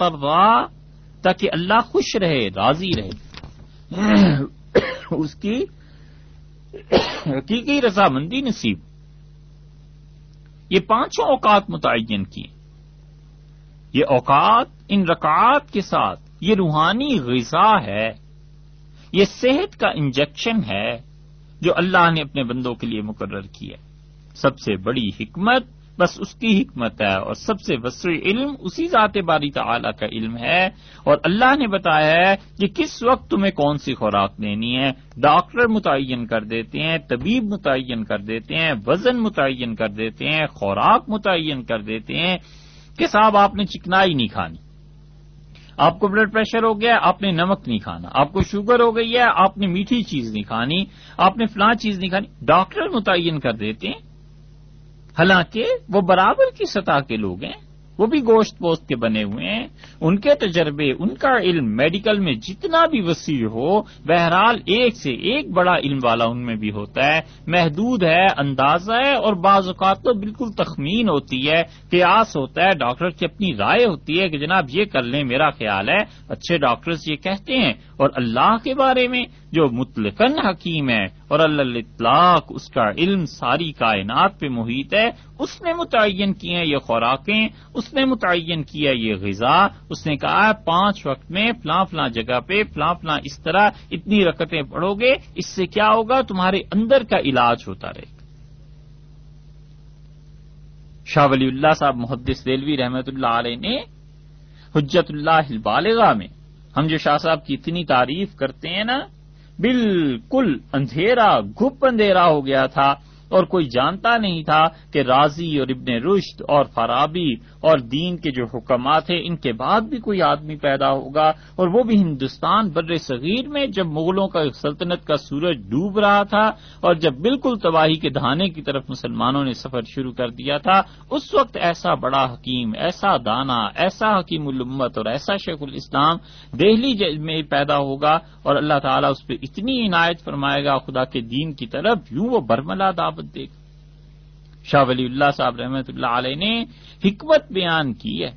تاکہ اللہ خوش رہے، راضی رہے۔ اس کی حقیقی رضامندی نصیب۔ یہ پانچوں اوقات متعین کی۔ یہ اوقات ان رکعات کے ساتھ یہ روحانی غذا ہے۔ یہ صحت کا انجیکشن ہے۔ جو اللہ نے اپنے بندوں کے لیے مقرر کی ہے۔ سب سے بڑی حکمت بس اس کی حکمت ہے، اور سب سے وسیع علم اسی ذات باری تعالی کا علم ہے۔ اور اللہ نے بتایا ہے کہ کس وقت تمہیں کون سی خوراک لینی ہے؟ ڈاکٹر متعین کر دیتے ہیں، طبیب متعین کر دیتے ہیں، وزن متعین کر دیتے ہیں، خوراک متعین کر دیتے ہیں۔ کہ صاحب آپ نے چکنائی نہیں کھانی۔ آپ کو بلڈ پریشر ہو گیا، آپ نے نمک نہیں کھانا، آپ کو شوگر ہو گئی ہے، آپ نے میٹھی چیز نہیں کھانی، آپ نے فلاں چیز نہیں کھانی، ڈاکٹر متعین کر دیتے ہیں۔ حالانکہ وہ برابر کی سطح کے لوگ ہیں۔ وہ بھی گوشت پوست کے بنے ہوئے ہیں۔ ان کے تجربے، ان کا علم میڈیکل میں جتنا بھی وسیع ہو، بہرحال ایک سے ایک بڑا علم والا ان میں بھی ہوتا ہے۔ محدود ہے، اندازہ ہے اور بعض اوقات تو بالکل تخمین ہوتی ہے، قیاس ہوتا ہے، ڈاکٹر کی اپنی رائے ہوتی ہے کہ جناب یہ کر لیں، میرا خیال ہے۔ اچھے ڈاکٹرز یہ کہتے ہیں اور اللہ کے بارے میں جو مطلقن حکیم ہے اور اللہ اطلاق اس کا علم ساری کائنات پہ محیط ہے، اس نے متعین کی ہیں یہ خوراکیں، اس نے متعین کیا یہ غذا، اس نے کہا پانچ وقت میں فلاں فلاں جگہ پہ فلاں فلاں اس طرح اتنی رکتیں پڑھو گے، اس سے کیا ہوگا؟ تمہارے اندر کا علاج ہوتا رہے گا۔ شاہ ولی اللہ صاحب محدث ریلوی رحمت اللہ علیہ نے حجت اللہ بالغاہ میں، ہم جو شاہ صاحب کی اتنی تعریف کرتے ہیں نا بالکل اندھیرا گھپ اندھیرا ہو گیا تھا۔ اور کوئی جانتا نہیں تھا کہ راضی اور ابن رشد اور فرابی اور دین کے جو حکمات ہیں ان کے بعد بھی کوئی آدمی پیدا ہوگا۔ اور وہ بھی ہندوستان بر صغیر میں جب مغلوں کا سلطنت کا سورج ڈوب رہا تھا اور جب بالکل تباہی کے دھانے کی طرف مسلمانوں نے سفر شروع کر دیا تھا، اس وقت ایسا بڑا حکیم، ایسا دانا، ایسا حکیم الامت اور ایسا شیخ الاسلام دہلی میں پیدا ہوگا اور اللہ تعالیٰ اس پہ اتنی عنایت فرمائے گا، خدا کے دین کی طرف یوں وہ برملا دعوت دے گا شاہ ولی اللہ صاحب رحمت اللہ علیہ نے حکمت بیان کی ہے،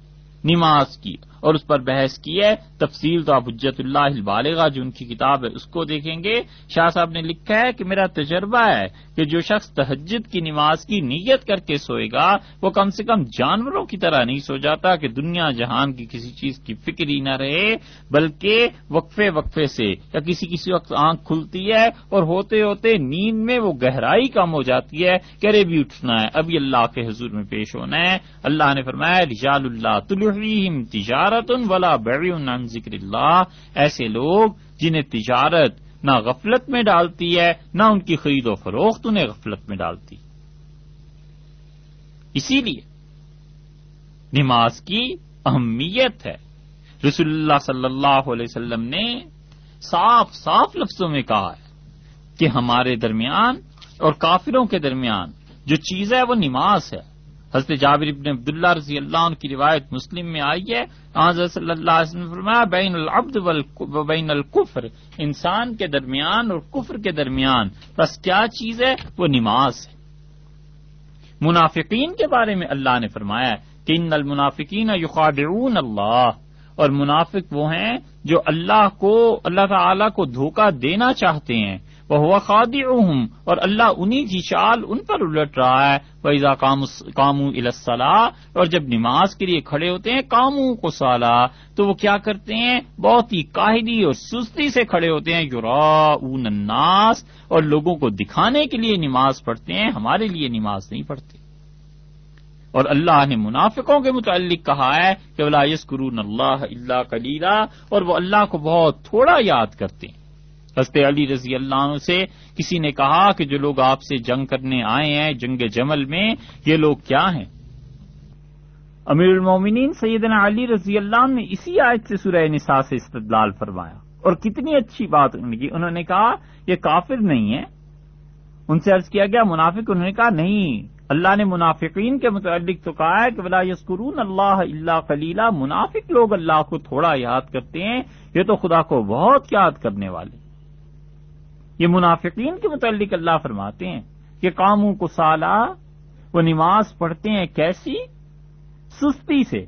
نماز کی۔ اور اس پر بحث کی ہے۔ تفصیل تو آپ حجت اللہ البالغ جو ان کی کتاب ہے، اس کو دیکھیں گے۔ شاہ صاحب نے لکھا ہے کہ میرا تجربہ ہے کہ جو شخص تہجد کی نماز کی نیت کر کے سوئے گا، وہ کم سے کم جانوروں کی طرح نہیں سو جاتا کہ دنیا جہان کی کسی چیز کی فکر ہی نہ رہے، بلکہ وقفے وقفے سے یا کسی کسی وقت آنکھ کھلتی ہے اور ہوتے ہوتے نیند میں وہ گہرائی کم ہو جاتی ہے کہ ارے بھی اٹھنا ہے۔ ابھی اللہ کے حضور میں پیش ہونا ہے۔ اللہ نے فرمایا، رجال اللہ تلحیم تجارت ولا بیع عن ذکر اللہ، ایسے لوگ جنہیں تجارت نہ غفلت میں ڈالتی ہے، نہ ان کی خرید و فروخت انہیں غفلت میں ڈالتی۔ اسی لیے نماز کی اہمیت ہے۔ رسول اللہ صلی اللہ علیہ وسلم نے صاف صاف لفظوں میں کہا ہے کہ ہمارے درمیان اور کافروں کے درمیان جو چیز ہے وہ نماز ہے۔ حضرت جابر ابن عبداللہ رضی اللہ عنہ کی روایت مسلم میں آئی ہے۔ حضرت صلی اللہ علیہ وسلم فرمایا، بین العبد و بین القفر انسان کے درمیان اور کفر کے درمیان۔ بس کیا چیز ہے؟ وہ نماز ہے۔ منافقین کے بارے میں اللہ نے فرمایا کہ ان المنافقین یخادعون اللہ۔ اور منافق وہ ہیں جو اللہ کو، اللہ تعالی کو دھوکہ دینا چاہتے ہیں۔ وہ ہوا خادی اور اللہ انہی کی چال ان پر الٹ رہا ہے۔ ویزا کامو الاسلح اور جب نماز کے لیے کھڑے ہوتے ہیں کاموں کو سالہ تو وہ کیا کرتے ہیں؟ بہت ہی کاہلی اور سستی سے کھڑے ہوتے ہیں۔ یورا الناس، اور لوگوں کو دکھانے کے لیے نماز پڑھتے ہیں، ہمارے لیے نماز نہیں پڑھتے۔ اور اللہ نے منافقوں کے متعلق کہا ہے کہ اللہ یس اللہ اللہ کلیلہ اور وہ اللہ کو بہت تھوڑا یاد کرتے ہیں۔ حضرت علی رضی اللہ عنہ سے کسی نے کہا کہ جو لوگ آپ سے جنگ کرنے آئے ہیں، جنگ جمل میں، یہ لوگ کیا ہیں؟ امیر المومنین سیدنا علی رضی اللہ عنہ نے اسی آیت سے سورہ نساء سے استدلال فرمایا۔ اور کتنی اچھی بات کی۔ انہوں نے کہا، یہ کافر نہیں ہے ان سے عرض کیا گیا، منافق، انہوں نے کہا، نہیں، اللہ نے منافقین کے متعلق تو کہا ہے کہ بلا یسکرون اللہ اللہ کلیلہ منافق لوگ اللہ کو تھوڑا یاد کرتے ہیں، یہ تو خدا کو بہت یاد کرنے والے۔ یہ منافقین کے متعلق اللہ فرماتے ہیں کہ کاموں کو سالہ وہ نماز پڑھتے ہیں کیسی؟ سستی سے۔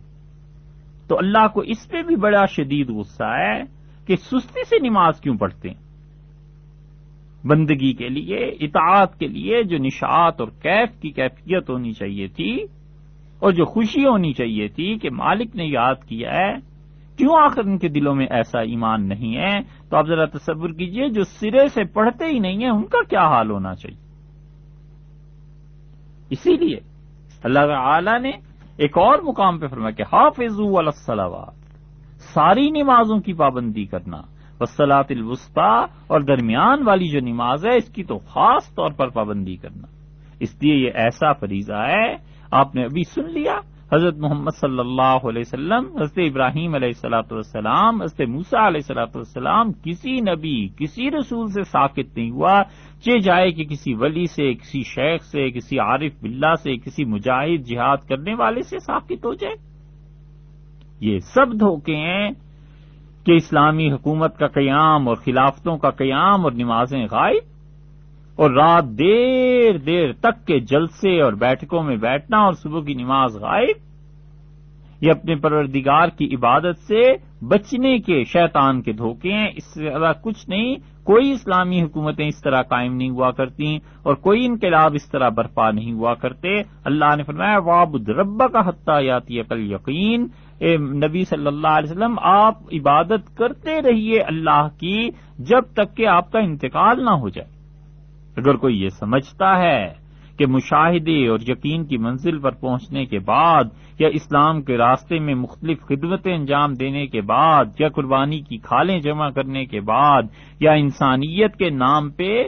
تو اللہ کو اس پہ بھی بڑا شدید غصہ ہے کہ سستی سے نماز کیوں پڑھتے ہیں؟ بندگی کے لیے، اطاعت کے لیے جو نشاط اور کیف کی کیفیت ہونی چاہیے تھی اور جو خوشی ہونی چاہیے تھی کہ مالک نے یاد کیا ہے کیوں آخر ان کے دلوں میں ایسا ایمان نہیں ہے؟ تو آپ ذرا تصور کیجیے، جو سرے سے پڑھتے ہی نہیں ہیں، ان کا کیا حال ہونا چاہیے؟ اسی لیے اللہ تعالی نے ایک اور مقام پہ فرمایا کہ حافظ الصلاوات ساری نمازوں کی پابندی کرنا وسلاط الوسطی اور درمیان والی جو نماز ہے، اس کی تو خاص طور پر پابندی کرنا۔ اس لیے یہ ایسا فریضہ ہے، آپ نے ابھی سن لیا حضرت محمد صلی اللہ علیہ وسلم، حضرت ابراہیم علیہ السلاۃ والسلام، حضرت موسا علیہ السلاۃ والسلام، کسی نبی، کسی رسول سے ساکت نہیں ہوا، چے جائے کہ کسی ولی سے، کسی شیخ سے، کسی عارف بلّہ سے، کسی مجاہد جہاد کرنے والے سے ساکت ہو جائے۔ یہ سب دھوکے ہیں کہ اسلامی حکومت کا قیام اور خلافتوں کا قیام اور نمازیں غائب اور رات دیر دیر تک کے جلسے اور بیٹھکوں میں بیٹھنا اور صبح کی نماز غائب، یہ اپنے پروردگار کی عبادت سے بچنے کے شیطان کے دھوکے ہیں۔ اس سے زیادہ کچھ نہیں، کوئی اسلامی حکومتیں اس طرح قائم نہیں ہوا کرتی اور کوئی انقلاب اس طرح برپا نہیں ہوا کرتے۔ اللہ نے فرمایا وابد رب کا حتیہ یاتی عقل یقین اے نبی صلی اللہ علیہ وسلم، آپ عبادت کرتے رہیے اللہ کی جب تک کہ آپ کا انتقال نہ ہو جائے۔ اگر کوئی یہ سمجھتا ہے کہ مشاہدے اور یقین کی منزل پر پہنچنے کے بعد یا اسلام کے راستے میں مختلف خدمتیں انجام دینے کے بعد یا قربانی کی کھالیں جمع کرنے کے بعد یا انسانیت کے نام پہ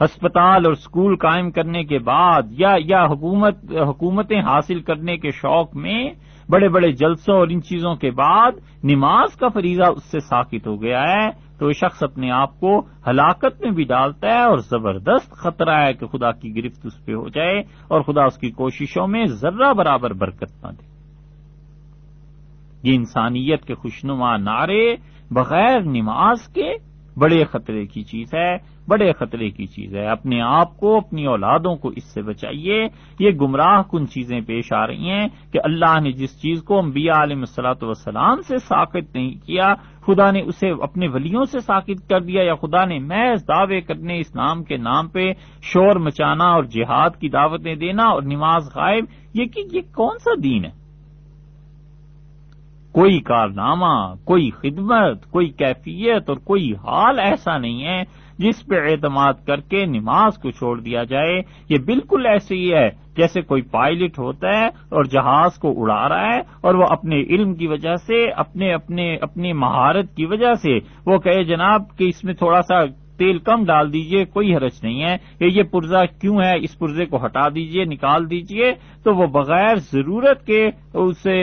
ہسپتال اور اسکول قائم کرنے کے بعد یا یا حکومت، حکومتیں حاصل کرنے کے شوق میں بڑے بڑے جلسوں اور ان چیزوں کے بعد نماز کا فریضہ اس سے ساکت ہو گیا ہے تو شخص اپنے آپ کو ہلاکت میں بھی ڈالتا ہے اور زبردست خطرہ ہے کہ خدا کی گرفت اس پہ ہو جائے اور خدا اس کی کوششوں میں ذرہ برابر برکت نہ دے۔ یہ انسانیت کے خوشنما نعرے بغیر نماز کے بڑے خطرے کی چیز ہے۔ بڑے خطرے کی چیز ہے۔ اپنے آپ کو، اپنی اولادوں کو اس سے بچائیے۔ یہ گمراہ کن چیزیں پیش آ رہی ہیں کہ اللہ نے جس چیز کو انبیاء علیہ السلاۃ وسلام سے ساکت نہیں کیا، خدا نے اسے اپنے ولیوں سے ساکت کر دیا یا خدا نے محض دعوے کرنے اسلام کے نام پہ شور مچانا اور جہاد کی دعوتیں دینا اور نماز غائب، یہ کہ یہ کون سا دین ہے؟ کوئی کارنامہ، کوئی خدمت، کوئی کیفیت اور کوئی حال ایسا نہیں ہے۔ جس پہ اعتماد کر کے نماز کو چھوڑ دیا جائے، یہ بالکل ایسے ہی ہے، جیسے کوئی پائلٹ ہوتا ہے اور جہاز کو اڑا رہا ہے اور وہ اپنے علم کی وجہ سے، اپنے اپنے، اپنی مہارت کی وجہ سے وہ کہے جناب کہ اس میں تھوڑا سا تیل کم ڈال دیجیے، کوئی حرج نہیں ہے کہ یہ پرزا کیوں ہے، اس پرزے کو ہٹا دیجیے، نکال دیجیے، تو وہ بغیر ضرورت کے اسے،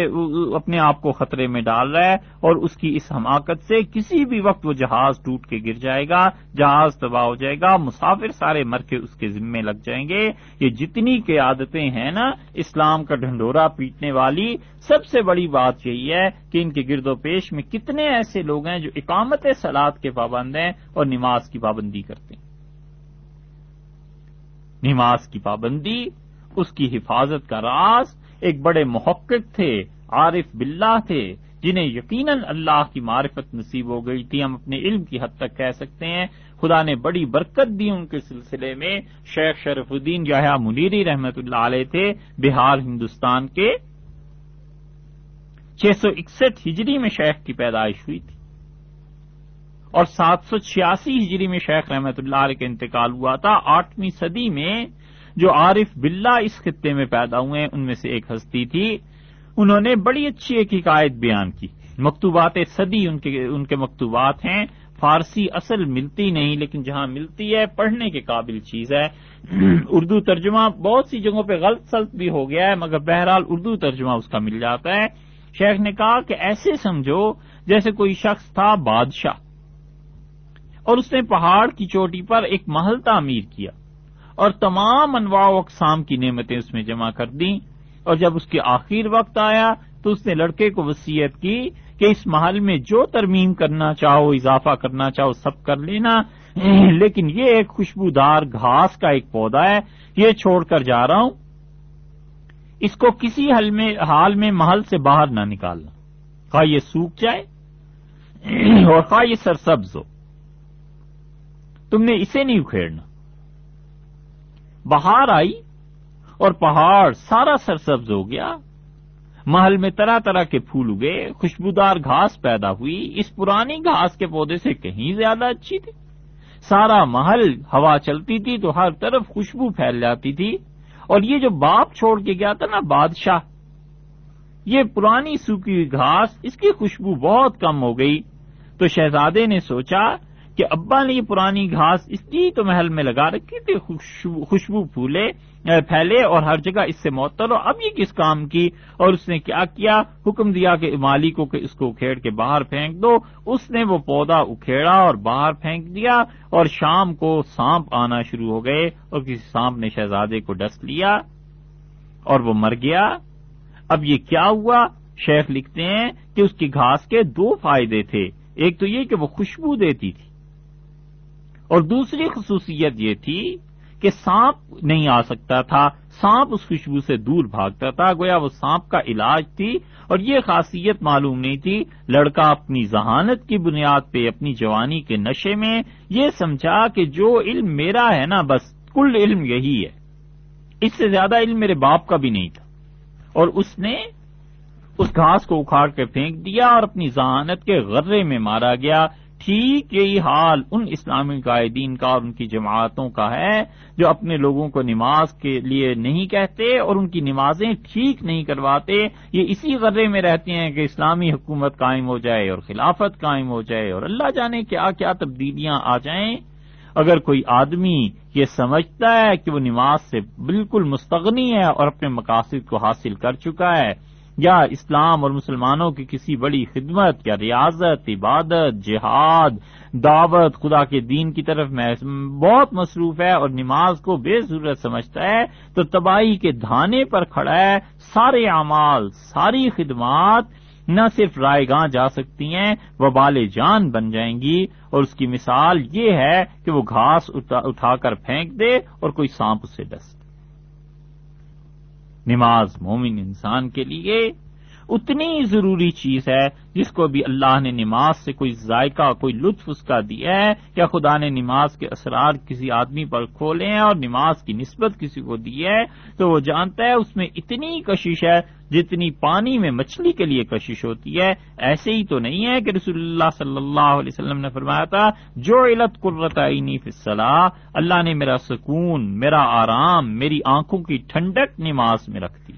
اپنے آپ کو خطرے میں ڈال رہا ہے اور اس کی اس حماقت سے کسی بھی وقت وہ جہاز ٹوٹ کے گر جائے گا، جہاز تباہ ہو جائے گا، مسافر سارے مر کے اس کے ذمے لگ جائیں گے۔ یہ جتنی کی عادتیں ہیں نا، اسلام کا ڈھنڈورا پیٹنے والی سب سے بڑی بات یہی ہے کہ ان کے گرد و پیش میں کتنے ایسے لوگ ہیں جو اقامت سلاد کے پابند ہیں اور نماز کی پابندی کرتے ہیں۔ نماز کی پابندی، اس کی حفاظت کا راز ایک بڑے محقق تھے، عارف باللہ تھے، جنہیں یقیناً اللہ کی معرفت نصیب ہو گئی تھی۔ ہم اپنے علم کی حد تک کہہ سکتے ہیں، خدا نے بڑی برکت دی ان کے سلسلے میں۔ شیخ شرف الدین جاہیا منیری رحمت اللہ علیہ تھے، بہار، ہندوستان کے چھ سو اکسٹھ ہجری میں شیخ کی پیدائش ہوئی تھی اور سات سو چھیاسی ہجری میں شیخ رحمت اللہ علیہ کا انتقال ہوا تھا۔ آٹھویں صدی میں جو عارف بلّہ اس خطے میں پیدا ہوئے ہیں، ان میں سے ایک ہستی تھی۔ انہوں نے بڑی اچھی ایک حکایت بیان کی۔ مکتوبات صدی ان کے ان کے مکتوبات ہیں۔ فارسی اصل ملتی نہیں، لیکن جہاں ملتی ہے، پڑھنے کے قابل چیز ہے۔ اردو ترجمہ بہت سی جگہوں پہ غلط سلط بھی ہو گیا ہے، مگر بہرحال اردو ترجمہ اس کا مل جاتا ہے۔ شیخ نے کہا کہ ایسے سمجھو جیسے کوئی شخص تھا بادشاہ۔ اور اس نے پہاڑ کی چوٹی پر ایک محل تعمیر کیا اور تمام انواع و اقسام کی نعمتیں اس میں جمع کر دیں۔ اور جب اس کے آخر وقت آیا تو اس نے لڑکے کو وسیعت کی کہ اس محل میں جو ترمیم کرنا چاہو، اضافہ کرنا چاہو، سب کر لینا۔ لیکن یہ ایک خوشبودار گھاس کا ایک پودا ہے، یہ چھوڑ کر جا رہا ہوں۔ اس کو کسی حل میں، حال میں، محل سے باہر نہ نکالنا۔ خواہ یہ سوکھ جائے اور خواہ یہ سرسبز ہو۔ تم نے اسے نہیں اکھیڑنا۔ باہر آئی اور پہاڑ سارا سرسبز ہو گیا۔ محل میں طرح طرح کے پھول اگے، خوشبودار گھاس پیدا ہوئی۔ اس پرانی گھاس کے پودے سے کہیں زیادہ اچھی تھی۔ سارا محل ہوا چلتی تھی تو ہر طرف خوشبو پھیل جاتی تھی۔ اور یہ جو باپ چھوڑ کے گیا تھا نا بادشاہ، یہ پرانی سوکھی گھاس، اس کی خوشبو بہت کم ہو گئی۔ تو شہزادے نے سوچا کہ ابا نے یہ پرانی گھاس اس کی تو محل میں لگا رکھی تھی، خوشبو پھولے پھیلے اور ہر جگہ اس سے معطل ہو۔ اب یہ کس کام کی؟ اور اس نے کیا کیا؟ حکم دیا کہ مالی کو کہ اس کو اکھیڑ کے باہر پھینک دو۔ اس نے وہ پودا اکھیڑا اور باہر پھینک دیا اور شام کو سانپ آنا شروع ہو گئے اور کسی سانپ نے شہزادے کو ڈس لیا اور وہ مر گیا۔ اب یہ کیا ہوا؟ شیخ لکھتے ہیں کہ اس کی گھاس کے دو فائدے تھے۔ ایک تو یہ کہ وہ خوشبو دیتی تھی۔ اور دوسری خصوصیت یہ تھی کہ سانپ نہیں آ سکتا تھا۔ سانپ اس خوشبو سے دور بھاگتا تھا، گویا وہ سانپ کا علاج تھی اور یہ خاصیت معلوم نہیں تھی۔ لڑکا اپنی ذہانت کی بنیاد پہ، اپنی جوانی کے نشے میں یہ سمجھا کہ جو علم میرا ہے نا، بس کل علم یہی ہے۔ اس سے زیادہ علم میرے باپ کا بھی نہیں تھا۔ اور اس نے اس گھاس کو اکھاڑ کے پھینک دیا اور اپنی ذہانت کے غرے میں مارا گیا۔ ٹھیک یہی حال ان اسلامی قائدین کا اور ان کی جماعتوں کا ہے جو اپنے لوگوں کو نماز کے لیے نہیں کہتے اور ان کی نمازیں ٹھیک نہیں کرواتے۔ یہ اسی غرے میں رہتے ہیں کہ اسلامی حکومت قائم ہو جائے اور خلافت قائم ہو جائے اور اللہ جانے کیا کیا تبدیلیاں آ جائیں۔ اگر کوئی آدمی یہ سمجھتا ہے کہ وہ نماز سے بالکل مستغنی ہے اور اپنے مقاصد کو حاصل کر چکا ہے یا اسلام اور مسلمانوں کی کسی بڑی خدمت یا ریاضت، عبادت، جہاد، دعوت خدا کے دین کی طرف بہت مصروف ہے اور نماز کو بے ضرورت سمجھتا ہے، تو تباہی کے دھانے پر کھڑا ہے، سارے اعمال، ساری خدمات نہ صرف رائے گاہ جا سکتی ہیں، وہ بال جان بن جائیں گی۔ اور اس کی مثال یہ ہے کہ وہ گھاس اٹھا کر پھینک دے اور کوئی سانپ اسے ڈس دے نماز مومن انسان کے لیے اتنی ضروری چیز ہے جس کو بھی اللہ نے نماز سے کوئی ذائقہ، کوئی لطف اس کا دیا ہے یا خدا نے نماز کے اثرات کسی آدمی پر کھولے ہیں اور نماز کی نسبت کسی کو دی ہے تو وہ جانتا ہے اس میں اتنی کشش ہے جتنی پانی میں مچھلی کے لیے کشش ہوتی ہے، ایسے ہی تو نہیں ہے کہ رسول اللہ صلی اللہ علیہ وسلم نے فرمایا تھا جو علت قرت عینی فصلاح اللہ نے میرا سکون، میرا آرام، میری آنکھوں کی ٹھنڈک نماز میں رکھ دی۔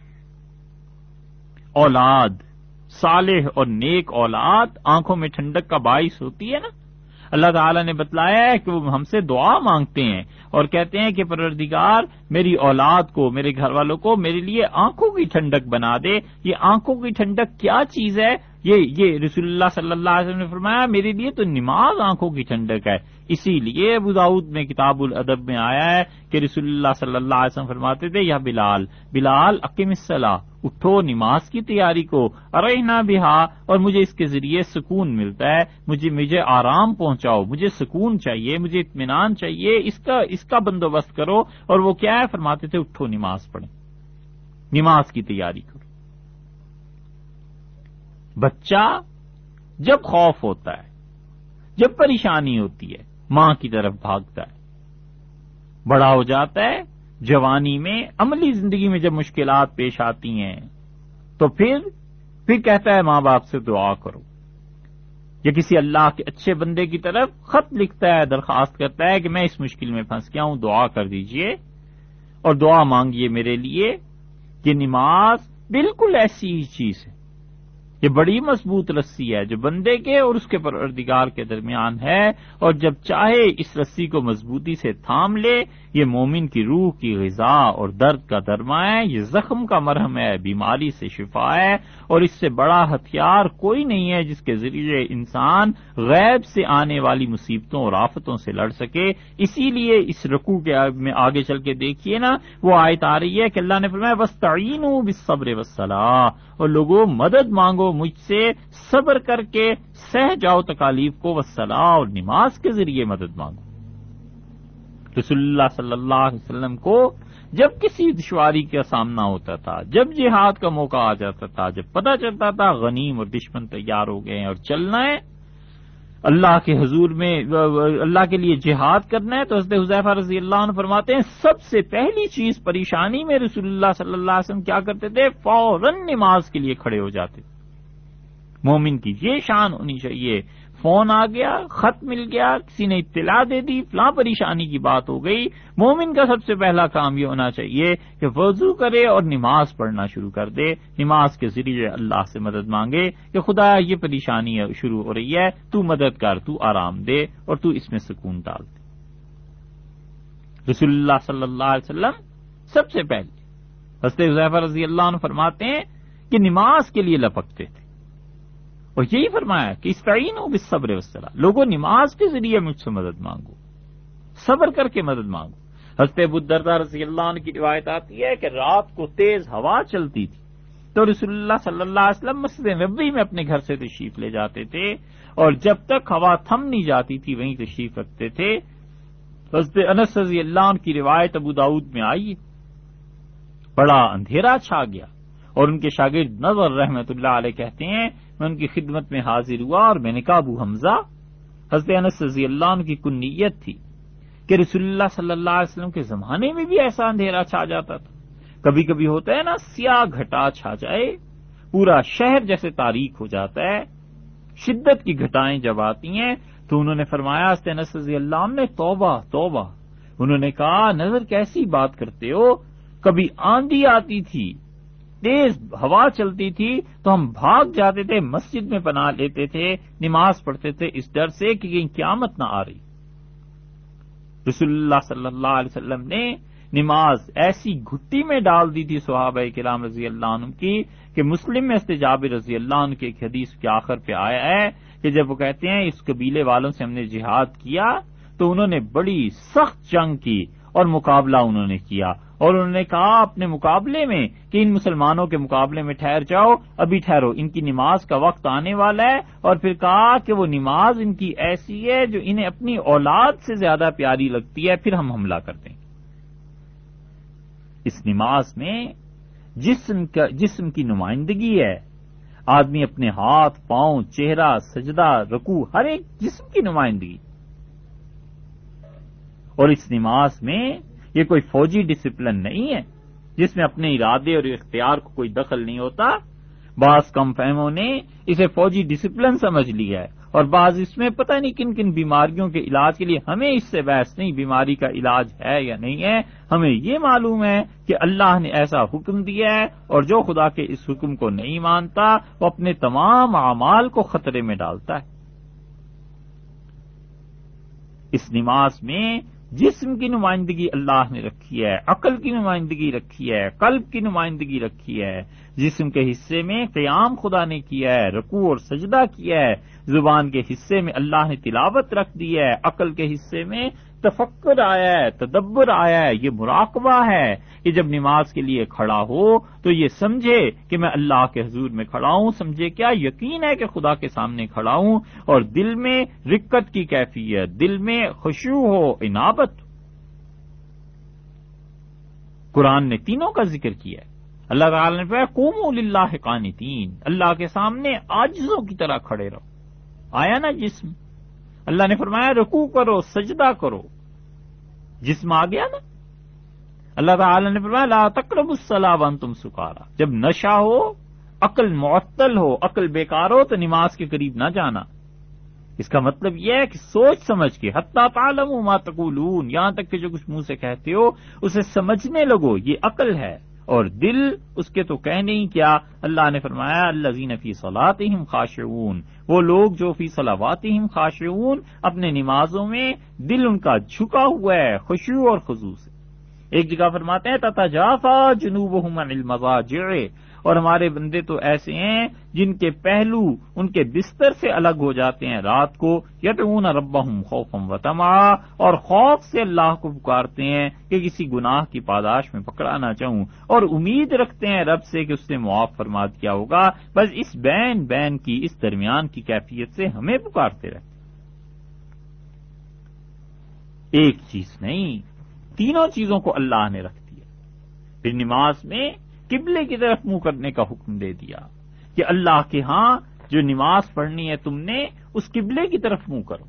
اولاد، صالح اور نیک اولاد آنکھوں میں ٹھنڈک کا باعث ہوتی ہے نا؟ اللہ تعالیٰ نے بتلایا ہے کہ وہ ہم سے دعا مانگتے ہیں اور کہتے ہیں کہ پروردگار میری اولاد کو، میرے گھر والوں کو میرے لیے آنکھوں کی ٹھنڈک بنا دے۔ یہ آنکھوں کی ٹھنڈک کیا چیز ہے؟ یہ یہ رسول اللہ صلی اللہ علیہ وسلم نے فرمایا، میرے لیے تو نماز آنکھوں کی ٹھنڈک ہے۔ اسی لیے ابو داود میں کتاب الادب میں آیا ہے کہ رسول اللہ صلی اللہ علیہ وسلم فرماتے تھے، یا بلال بلال عقیم الصلاح اٹھو نماز کی تیاری کو۔ ارحنا بہا، اور مجھے اس کے ذریعے سکون ملتا ہے۔ مجھے مجھے آرام پہنچاؤ، مجھے سکون چاہیے، مجھے اطمینان چاہیے۔ اس کا اس کا بندوبست کرو۔ اور وہ کیا ہے؟ فرماتے تھے، اٹھو نماز پڑھیں۔ نماز کی تیاری کرو۔ بچہ جب خوف ہوتا ہے، جب پریشانی ہوتی ہے، ماں کی طرف بھاگتا ہے، بڑا ہو جاتا ہے جوانی میں عملی زندگی میں جب مشکلات پیش آتی ہیں، تو پھر پھر کہتا ہے ماں باپ سے دعا کرو۔ یا کسی اللہ کے اچھے بندے کی طرف خط لکھتا ہے، درخواست کرتا ہے کہ میں اس مشکل میں پھنس گیا ہوں، دعا کر دیجیے۔ اور دعا مانگیے میرے لیے کہ نماز بالکل ایسی ہی چیز ہے، یہ بڑی مضبوط رسی ہے، جو بندے کے اور اس کے پروردگار کے درمیان ہے۔ اور جب چاہے اس رسی کو مضبوطی سے تھام لے یہ مومن کی روح کی غذا اور درد کا درما ہے، یہ زخم کا مرہم ہے، بیماری سے شفا ہے اور اس سے بڑا ہتھیار کوئی نہیں ہے جس کے ذریعے انسان غیب سے آنے والی مصیبتوں اور آفتوں سے لڑ سکے۔ اسی لیے اس رقو کے میں آگے چل کے دیکھیے نا، وہ آیت آ رہی ہے کہ اللہ نے فرمایا بس تعین ہوں صبر وسلح اور لوگوں مدد مانگو مجھ سے صبر کر کے، سہ جاؤ تکالیف کو وسلح اور نماز کے ذریعے مدد مانگو۔ رسول اللہ صلی اللہ علیہ وسلم کو جب کسی دشواری کا سامنا ہوتا تھا، جب جہاد کا موقع آ جاتا تھا، جب پتہ چلتا تھا غنیم اور دشمن تیار ہو گئے ہیں اور چلنا ہے، اللہ کے حضور میں، اللہ کے لیے جہاد کرنا ہے، تو حضرت حضیفہ رضی اللہ عنہ فرماتے ہیں، سب سے پہلی چیز پریشانی میں رسول اللہ صلی اللہ علیہ وسلم کیا کرتے تھے؟ فوراً نماز کے لیے کھڑے ہو جاتے۔ مومن کی یہ شان ہونی چاہیے فون آ گیا، خط مل گیا، کسی نے اطلاع دے دی، فلاں پریشانی کی بات ہو گئی۔ مومن کا سب سے پہلا کام یہ ہونا چاہیے کہ وضو کرے اور نماز پڑھنا شروع کر دے۔ نماز کے ذریعے اللہ سے مدد مانگے کہ خدا، یہ پریشانی شروع ہو رہی ہے، تو مدد کر، تو آرام دے اور تو اس میں سکون ڈال دے۔ رسول اللہ صلی اللہ علیہ وسلم سب سے پہلے حضرت رضی اللہ عنہ فرماتے ہیں کہ نماز کے لیے لپکتے تھے۔ اور یہی فرمایا کہ استعین ہو صبر وسلح لوگوں نماز کے ذریعے مجھ سے مدد مانگو۔ صبر کر کے مدد مانگو۔ حضرت بدردہ رضی اللہ عنہ کی روایت آتی ہے کہ رات کو تیز ہوا چلتی تھی۔ تو رسول اللہ صلی اللہ علیہ وسلم مسجد نبی میں اپنے گھر سے تشریف لے جاتے تھے اور جب تک ہوا تھم نہیں جاتی تھی، وہیں تشریف رکھتے تھے۔ حضرت انس رضی اللہ عنہ کی روایت ابو داود میں آئی۔ بڑا اندھیرا چھا گیا اور ان کے شاگرد نظر رحمت اللہ علیہ کہتے ہیں میں ان کی خدمت میں حاضر ہوا اور میں نے کہا، ابو حمزہ، حضرت انس رضی اللہ عنہ کی کنیت تھی کہ رسول اللہ صلی اللہ علیہ وسلم کے زمانے میں بھی ایسا اندھیرا چھا جاتا تھا۔ کبھی کبھی ہوتا ہے نا، سیاہ گھٹا چھا جائے، پورا شہر جیسے تاریخ ہو جاتا ہے، شدت کی گھٹائیں جب آتی ہیں تو انہوں نے فرمایا انس رضی اللہ عنہ نے توبہ توبہ۔ انہوں نے کہا، نظر کیسی بات کرتے ہو، کبھی آندھی آتی تھی تیز ہوا چلتی تھی تو ہم بھاگ جاتے تھے، مسجد میں بنا لیتے تھے، نماز پڑھتے تھے اس ڈر سے کہ کہیں قیامت نہ آ رہی۔ رسول اللہ صلی اللہ علیہ وسلم نے نماز ایسی گھٹی میں ڈال دی تھی صحابہ کرام رضی اللہ عنہ کی کہ مسلم میں استجاب رضی اللہ عنہ کی ایک حدیث کے آخر پہ آیا ہے کہ جب وہ کہتے ہیں اس قبیلے والوں سے ہم نے جہاد کیا تو انہوں نے بڑی سخت جنگ کی اور مقابلہ انہوں نے کیا۔ اور انہوں نے کہا اپنے مقابلے میں کہ ان مسلمانوں کے مقابلے میں ٹھہر جاؤ، ابھی ٹھہرو، ان کی نماز کا وقت آنے والا ہے۔ اور پھر کہا کہ وہ نماز ان کی ایسی ہے جو انہیں اپنی اولاد سے زیادہ پیاری لگتی ہے، پھر ہم حملہ کر دیں۔ اس نماز میں جسم کا، جسم کی نمائندگی ہے۔ آدمی اپنے ہاتھ، پاؤں، چہرہ، سجدہ رکو ہر ایک جسم کی نمائندگی۔ اور اس نماز میں یہ کوئی فوجی ڈسپلن نہیں ہے جس میں اپنے ارادے اور اختیار کو کوئی دخل نہیں ہوتا۔ بعض کم فہموں نے اسے فوجی ڈسپلن سمجھ لیا ہے اور بعض اس میں پتہ نہیں کن کن بیماریوں کے علاج کے لیے ہمیں اس سے بحث نہیں بیماری کا علاج ہے یا نہیں ہے۔ ہمیں یہ معلوم ہے کہ اللہ نے ایسا حکم دیا ہے اور جو خدا کے اس حکم کو نہیں مانتا وہ اپنے تمام اعمال کو خطرے میں ڈالتا ہے۔ اس نماز میں جسم کی نمائندگی اللہ نے رکھی ہے، عقل کی نمائندگی رکھی ہے، قلب کی نمائندگی رکھی ہے۔ جسم کے حصے میں قیام خدا نے کیا ہے، رکوع اور سجدہ کیا ہے۔ زبان کے حصے میں اللہ نے تلاوت رکھ دی ہے، عقل کے حصے میں تفکر آیا ہے، تدبر آیا ہے، یہ مراقبہ ہے کہ جب نماز کے لیے کھڑا ہو تو یہ سمجھے کہ میں اللہ کے حضور میں کھڑا ہوں، سمجھے کیا یقین ہے کہ خدا کے سامنے کھڑا ہوں اور دل میں رکت کی کیفیت، دل میں خوشو ہو انابت قرآن نے تینوں کا ذکر کیا ہے۔ اللہ تعالی نے قوم اللہ قانتین، اللہ کے سامنے آجزوں کی طرح کھڑے رہو۔ آیا نا جسم؟ اللہ نے فرمایا رکوع کرو، سجدہ کرو۔ جسم آ گیا نا؟ اللہ تعالی نے فرمایا لا تقرب السلام تم سکارا۔ جب نشہ ہو، عقل معطل ہو، عقل بیکار ہو، تو نماز کے قریب نہ جانا۔ اس کا مطلب یہ ہے کہ سوچ سمجھ کے، حتیٰ تعلم ما تقولون۔ یہاں تک کہ جو کچھ منہ سے کہتے ہو، اسے سمجھنے لگو، یہ عقل ہے۔ اور دل اس کے تو کہنے ہی کیا، اللہ نے فرمایا اللہ زین فی صلاتہم خاشعون، وہ لوگ جو فی صلاواتہم خاشعون، اپنے نمازوں میں دل ان کا جھکا ہوا ہے خوشو اور خصوص ایک جگہ فرماتے ہیں تتا جافا جنوبہم عن المضاجع اور ہمارے بندے تو ایسے ہیں جن کے پہلو ان کے بستر سے الگ ہو جاتے ہیں رات کو یٹون ربا ہوں خوفم و اور خوف سے اللہ کو پکارتے ہیں کہ کسی گناہ کی پاداش میں پکڑا نہ چاہوں اور امید رکھتے ہیں رب سے کہ اس نے معاف فرما کیا ہوگا۔ بس اس بین بین کی، اس درمیان کی کیفیت سے ہمیں پکارتے رہتے۔ ایک چیز نہیں، تینوں چیزوں کو اللہ نے رکھ دیا۔ پھر نماز میں قبلے کی طرف منہ کرنے کا حکم دے دیا کہ اللہ کے ہاں جو نماز پڑھنی ہے تم نے، اس قبلے کی طرف منہ کرو۔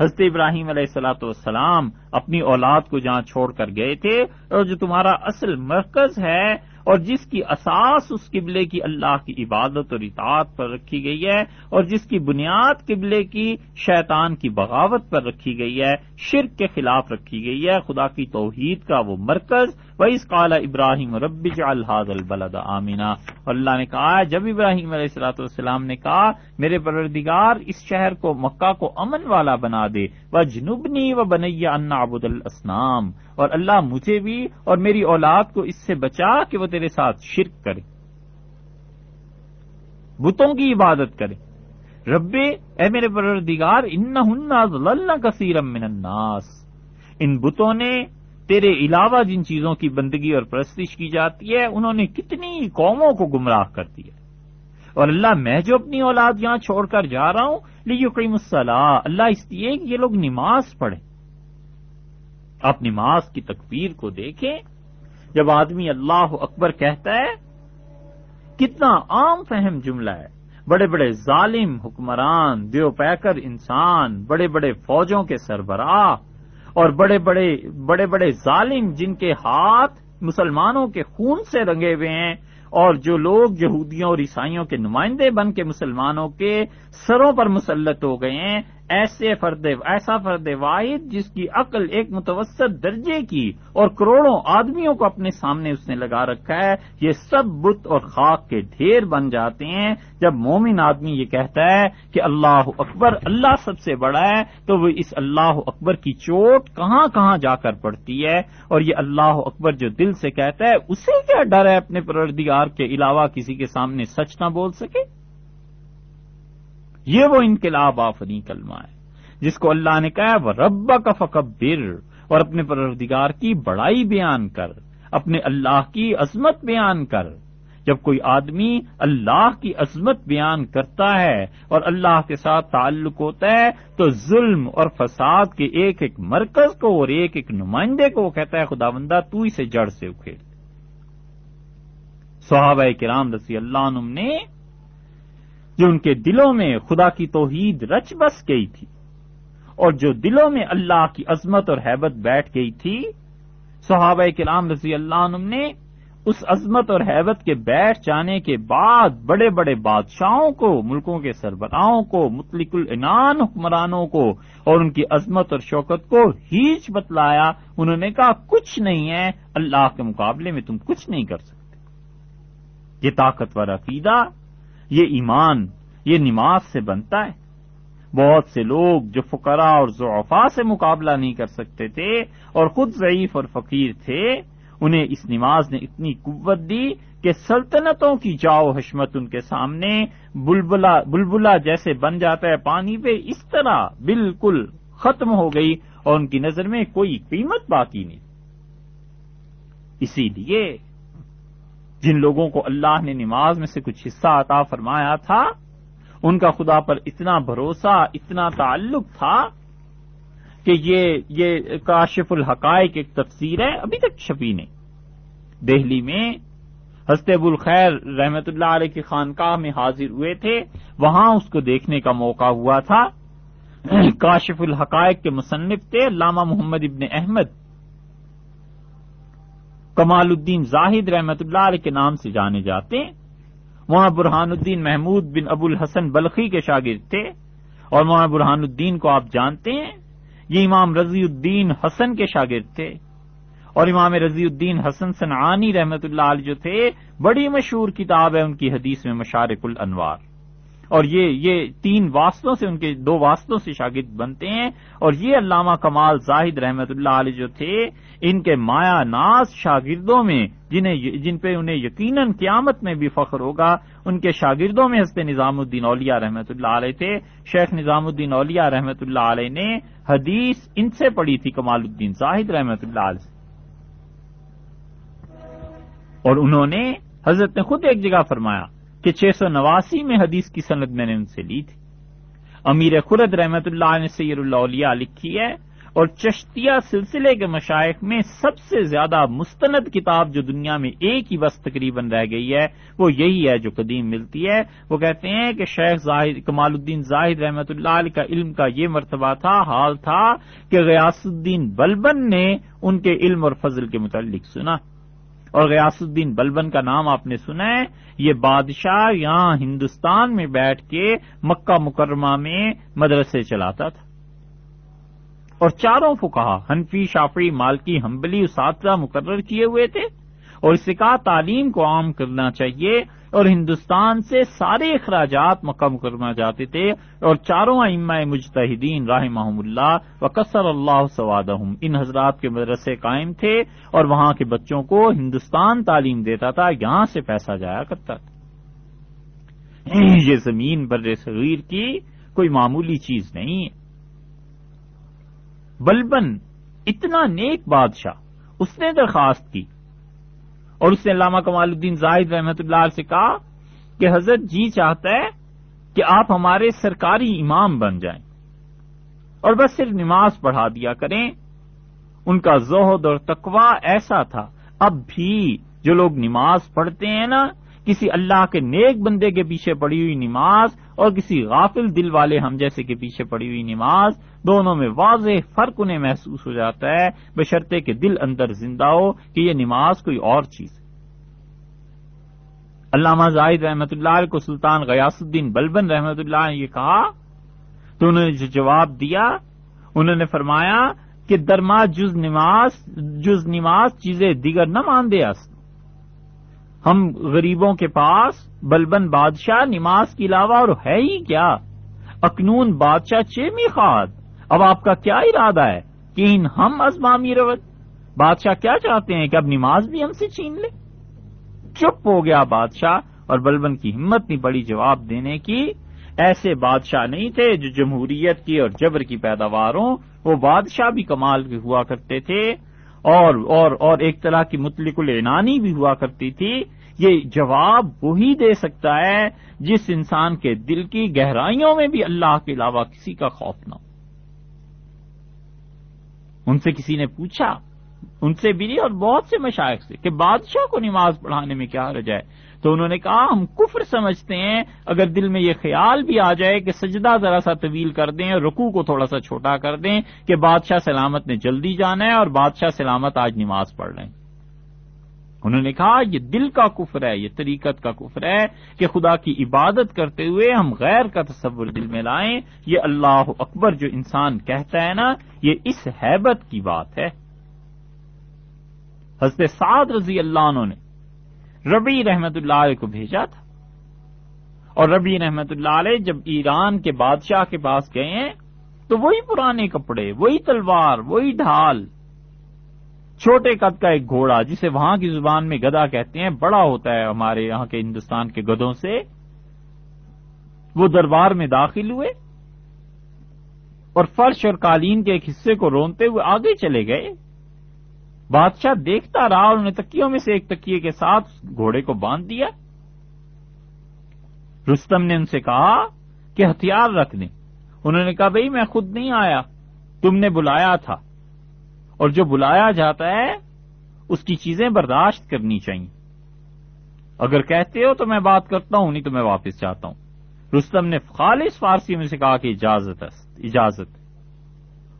حضرت ابراہیم علیہ السلاۃ والسلام اپنی اولاد کو جہاں چھوڑ کر گئے تھے، اور جو تمہارا اصل مرکز ہے اور جس کی اساس اس قبلے کی اللہ کی عبادت اور اطاعت پر رکھی گئی ہے، اور جس کی بنیاد قبلے کی شیطان کی بغاوت پر رکھی گئی ہے، شرک کے خلاف رکھی گئی ہے۔ خدا کی توحید کا وہ مرکز۔ وہی کالا ابراہیم رب الحاظ البلد آمینہ اللہ نے کہا جب ابراہیم علیہ السلاۃ والسلام نے کہا، میرے پروردگار، اس شہر کو مکہ کو امن والا بنا دے۔ وہ جنوبنی و بنیا انا ابود اور اللہ مجھے بھی اور میری اولاد کو اس سے بچا کہ وہ تیرے ساتھ شرک کرے۔ بتوں کی عبادت کرے۔ رب، اے میرے پروردگار ان ہن کثیرم من الناس۔ ان بتوں نے تیرے علاوہ جن چیزوں کی بندگی اور پرستش کی جاتی ہے، انہوں نے کتنی قوموں کو گمراہ کر دیا۔ اور اللہ، میں جو اپنی اولاد یہاں چھوڑ کر جا رہا ہوں، لیکن الصلاح اللہ اس لیے کہ یہ لوگ نماز پڑھیں۔ آپ نماز کی تکبیر کو دیکھیں، جب آدمی اللہ اکبر کہتا ہے، کتنا عام فہم جملہ ہے۔ بڑے بڑے ظالم، حکمران دیو پیکر انسان، بڑے بڑے فوجوں کے سربراہ اور بڑے بڑے بڑے بڑے ظالم جن کے ہاتھ مسلمانوں کے خون سے رنگے ہوئے ہیں اور جو لوگ یہودیوں اور عیسائیوں کے نمائندے بن کے مسلمانوں کے سروں پر مسلط ہو گئے ہیں ایسے فرد ایسا فرد واحد جس کی عقل ایک متوسط درجے کی اور کروڑوں آدمیوں کو اپنے سامنے اس نے لگا رکھا ہے، یہ سب بت اور خاک کے ڈھیر بن جاتے ہیں۔ جب مومن آدمی یہ کہتا ہے کہ اللہ اکبر اللہ سب سے بڑا ہے، تو وہ اس اللہ اکبر کی چوٹ کہاں کہاں جا کر پڑتی ہے؟ اور یہ اللہ اکبر جو دل سے کہتا ہے، اسے کیا ڈر ہے اپنے پروردگار کے علاوہ کسی کے سامنے سچ نہ بول سکے؟ یہ وہ انقلاب آفری کلمہ ہے، جس کو اللہ نے کہا وہ رب کا فکبر اور اپنے پروردگار کی بڑائی بیان کر، اپنے اللہ کی عظمت بیان کر۔ جب کوئی آدمی اللہ کی عظمت بیان کرتا ہے اور اللہ کے ساتھ تعلق ہوتا ہے، تو ظلم اور فساد کے ایک ایک مرکز کو اور ایک ایک نمائندے کو وہ کہتا ہے خدا بندہ تو اسے جڑ سے اکھیڑ صحابہ کرام رسی اللہ عنہ نے جو ان کے دلوں میں خدا کی توحید رچ بس گئی تھی اور جو دلوں میں اللہ کی عظمت اور حیبت بیٹھ گئی تھی، صحابہ کلام رضی اللہ عنہ نے اس عظمت اور حیبت کے بیٹھ جانے کے بعد بڑے بڑے بادشاہوں کو، ملکوں کے سربراہوں کو، مطلق العنان حکمرانوں کو اور ان کی عظمت اور شوکت کو ہیچ بتلایا۔ انہوں نے کہا، کچھ نہیں ہے، اللہ کے مقابلے میں تم کچھ نہیں کر سکتے۔ یہ طاقتور عقیدہ یہ ایمان یہ نماز سے بنتا ہے۔ بہت سے لوگ جو فقراء اور ضعفا سے مقابلہ نہیں کر سکتے تھے اور خود ضعیف اور فقیر تھے، انہیں اس نماز نے اتنی قوت دی کہ سلطنتوں کی جاؤ حشمت ان کے سامنے بلبلا بلبلا جیسے بن جاتا ہے۔ پانی پہ اس طرح بالکل ختم ہو گئی اور ان کی نظر میں کوئی قیمت باقی نہیں۔ اسی لیے جن لوگوں کو اللہ نے نماز میں سے کچھ حصہ عطا فرمایا تھا، ان کا خدا پر اتنا بھروسہ، اتنا تعلق تھا کہ یہ یہ کاشف الحقائق ایک تفسیر ہے، ابھی تک چھپی نہیں۔ دہلی میں حضرت الخیر رحمت اللہ علیہ کی خانقاہ میں حاضر ہوئے تھے، وہاں اس کو دیکھنے کا موقع ہوا تھا۔ کاشف الحقائق کے مصنف تھے، علامہ محمد ابن احمد۔ کمال الدین زاہد رحمت اللہ علیہ کے نام سے جانے جاتے ہیں۔ وہاں برہان الدین محمود بن ابو الحسن بلخی کے شاگرد تھے اور وہاں برہان الدین کو آپ جانتے ہیں۔ یہ امام رضی الدین حسن کے شاگرد تھے۔ اور امام رضی الدین حسن سنعانی رحمت اللہ علیہ جو تھے، بڑی مشہور کتاب ہے ان کی حدیث میں مشارق الانوار۔ اور یہ یہ تین واسطوں سے ان کے دو واسطوں سے شاگرد بنتے ہیں اور یہ علامہ کمال زاہد رحمت اللہ علیہ جو تھے، ان کے مایا ناز شاگردوں میں، جنہیں جن پہ انہیں یقیناً قیامت میں بھی فخر ہوگا، ان کے شاگردوں میں ہنستے نظام الدین اولیا رحمت اللہ علیہ تھے۔ شیخ نظام الدین اولیا رحمت اللہ علیہ نے حدیث ان سے پڑھی تھی، کمال الدین زاہد رحمت اللہ علیہ اور انہوں نے حضرت نے خود ایک جگہ فرمایا کہ چھ سو نواسی میں حدیث کی صنعت میں نے ان سے لی تھی۔ امیر خرد رحمت اللہ نے سیر اللہ لکھی ہے اور چشتیہ سلسلے کے مشائق میں سب سے زیادہ مستند کتاب جو دنیا میں ایک ہی بس تقریباً رہ گئی ہے، وہ یہی ہے جو قدیم ملتی ہے۔ وہ کہتے ہیں کہ شیخ زاہد، کمال الدین زاہد رحمت اللہ علیہ کا علم کا یہ مرتبہ تھا، حال تھا کہ غیاس الدین بلبن نے ان کے علم اور فضل کے متعلق سنا۔ اور غیاس الدین بلبن کا نام آپ نے سنا ہے، یہ بادشاہ یہاں ہندوستان میں بیٹھ کے مکہ مکرمہ میں مدرسے چلاتا تھا۔ اور چاروں کو کہا حنفی شافی مالکی ہمبلی اساتذہ مقرر کیے ہوئے تھے۔ اور اس سے کہا تعلیم کو عام کرنا چاہیے اور ہندوستان سے سارے اخراجات مکہ مکرمہ جاتے تھے اور چاروں ائمہ مجتہدین راہ محم اللہ و کثر اللہ سوادہم۔ ان حضرات کے مدرسے قائم تھے اور وہاں کے بچوں کو ہندوستان تعلیم دیتا تھا، یہاں سے پیسہ جایا کرتا تھا۔ یہ زمین بر صغیر کی کوئی معمولی چیز نہیں۔ ہے بلبن اتنا نیک بادشاہ اس نے درخواست کی۔ اور اس نے علامہ کمال الدین زاہد رحمت اللہ سے کہا کہ حضرت جی چاہتا ہے کہ آپ ہمارے سرکاری امام بن جائیں اور بس صرف نماز پڑھا دیا کریں۔ ان کا زہد اور تقوا ایسا تھا۔ اب بھی جو لوگ نماز پڑھتے ہیں نا، کسی اللہ کے نیک بندے کے پیچھے پڑی ہوئی نماز اور کسی غافل دل والے ہم جیسے کے پیچھے پڑی ہوئی نماز دونوں میں واضح فرق انہیں محسوس ہو جاتا ہے، بشرطے کہ دل اندر زندہ ہو کہ یہ نماز کوئی اور چیز ہے۔ علامہ زاہد رحمت اللہ کو سلطان غیاس الدین بلبن رحمت اللہ نے یہ کہا، تو انہوں نے جو جواب دیا، انہوں نے فرمایا کہ درما جز نماز جز نماز چیزیں دیگر نہ مان دے ہم غریبوں کے پاس بلبن بادشاہ نماز کے علاوہ اور ہے ہی کیا؟ اکنون بادشاہ چیمی خاد اب آپ کا کیا ارادہ ہے کہ ان ہم ازمامی روت بادشاہ کیا چاہتے ہیں کہ اب نماز بھی ہم سے چھین لے؟ چپ ہو گیا بادشاہ اور بلبن کی ہمت نہیں پڑی جواب دینے کی، ایسے بادشاہ نہیں تھے جو جمہوریت کی اور جبر کی پیداوار ہوں وہ بادشاہ بھی کمال کے ہوا کرتے تھے اور اور اور ایک طرح کی مطلق العنانی بھی ہوا کرتی تھی۔ یہ جواب وہی دے سکتا ہے جس انسان کے دل کی گہرائیوں میں بھی اللہ کے علاوہ کسی کا خوف نہ ہو۔ ان سے کسی نے پوچھا، ان سے بھی اور بہت سے مشائق سے کہ بادشاہ کو نماز پڑھانے میں کیا حرج ہے؟ تو انہوں نے کہا، ہم کفر سمجھتے ہیں، اگر دل میں یہ خیال بھی آ جائے کہ سجدہ ذرا سا طویل کر دیں اور رکو کو تھوڑا سا چھوٹا کر دیں کہ بادشاہ سلامت نے جلدی جانا ہے اور بادشاہ سلامت آج نماز پڑھ رہے ہیں انہوں نے کہا، یہ دل کا کفر ہے، یہ طریقت کا کفر ہے کہ خدا کی عبادت کرتے ہوئے ہم غیر کا تصور دل میں لائیں۔ یہ اللہ اکبر جو انسان کہتا ہے نا، یہ اس حیبت کی بات ہے۔ حضرت سعد رضی اللہ عنہ نے ربی رحمت اللہ علیہ کو بھیجا تھا۔ اور ربی رحمت اللہ علیہ جب ایران کے بادشاہ کے پاس گئے ہیں، تو وہی پرانے کپڑے، وہی تلوار، وہی ڈھال چھوٹے قد کا ایک گھوڑا جسے وہاں کی زبان میں گدا کہتے ہیں، بڑا ہوتا ہے ہمارے یہاں کے ہندوستان کے گدوں سے۔ وہ دربار میں داخل ہوئے اور فرش اور قالین کے ایک حصے کو رونتے ہوئے آگے چلے گئے۔ بادشاہ دیکھتا رہا اور انہیں تکیوں میں سے ایک تکیے کے ساتھ گھوڑے کو باندھ دیا۔ رستم نے ان سے کہا کہ ہتھیار رکھ دیں۔ انہوں نے کہا، بھائی، میں خود نہیں آیا، تم نے بلایا تھا۔ اور جو بلایا جاتا ہے، اس کی چیزیں برداشت کرنی چاہیے۔ اگر کہتے ہو تو میں بات کرتا ہوں، نہیں تو میں واپس جاتا ہوں۔ رستم نے خالص فارسی میں سے کہا کہ اجازت اجازت۔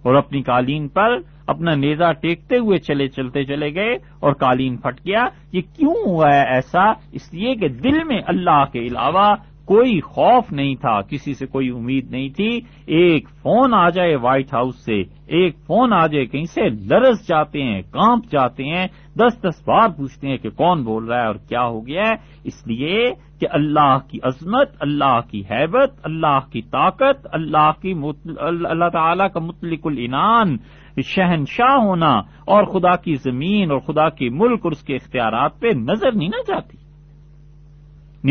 اور اپنی قالین پر اپنا نیزا ٹیکتے ہوئے چلے، چلتے چلے گئے اور قالین پھٹ گیا۔ یہ کیوں ہوا ہے ایسا؟ اس لیے کہ دل میں اللہ کے علاوہ کوئی خوف نہیں تھا، کسی سے کوئی امید نہیں تھی۔ ایک فون آ جائے وائٹ ہاؤس سے۔ ایک فون آ جائے کہیں سے لرز جاتے ہیں، کانپ جاتے ہیں دس دس بار پوچھتے ہیں کہ کون بول رہا ہے اور کیا ہو گیا ہے۔ اس لیے کہ اللہ کی عظمت، اللہ کی حیبت، اللہ کی طاقت، اللہ کی اللہ تعالی کا مطلق العنان، شہنشاہ ہونا اور خدا کی زمین اور خدا کے ملک اور اس کے اختیارات پہ نظر نہیں نہ جاتی۔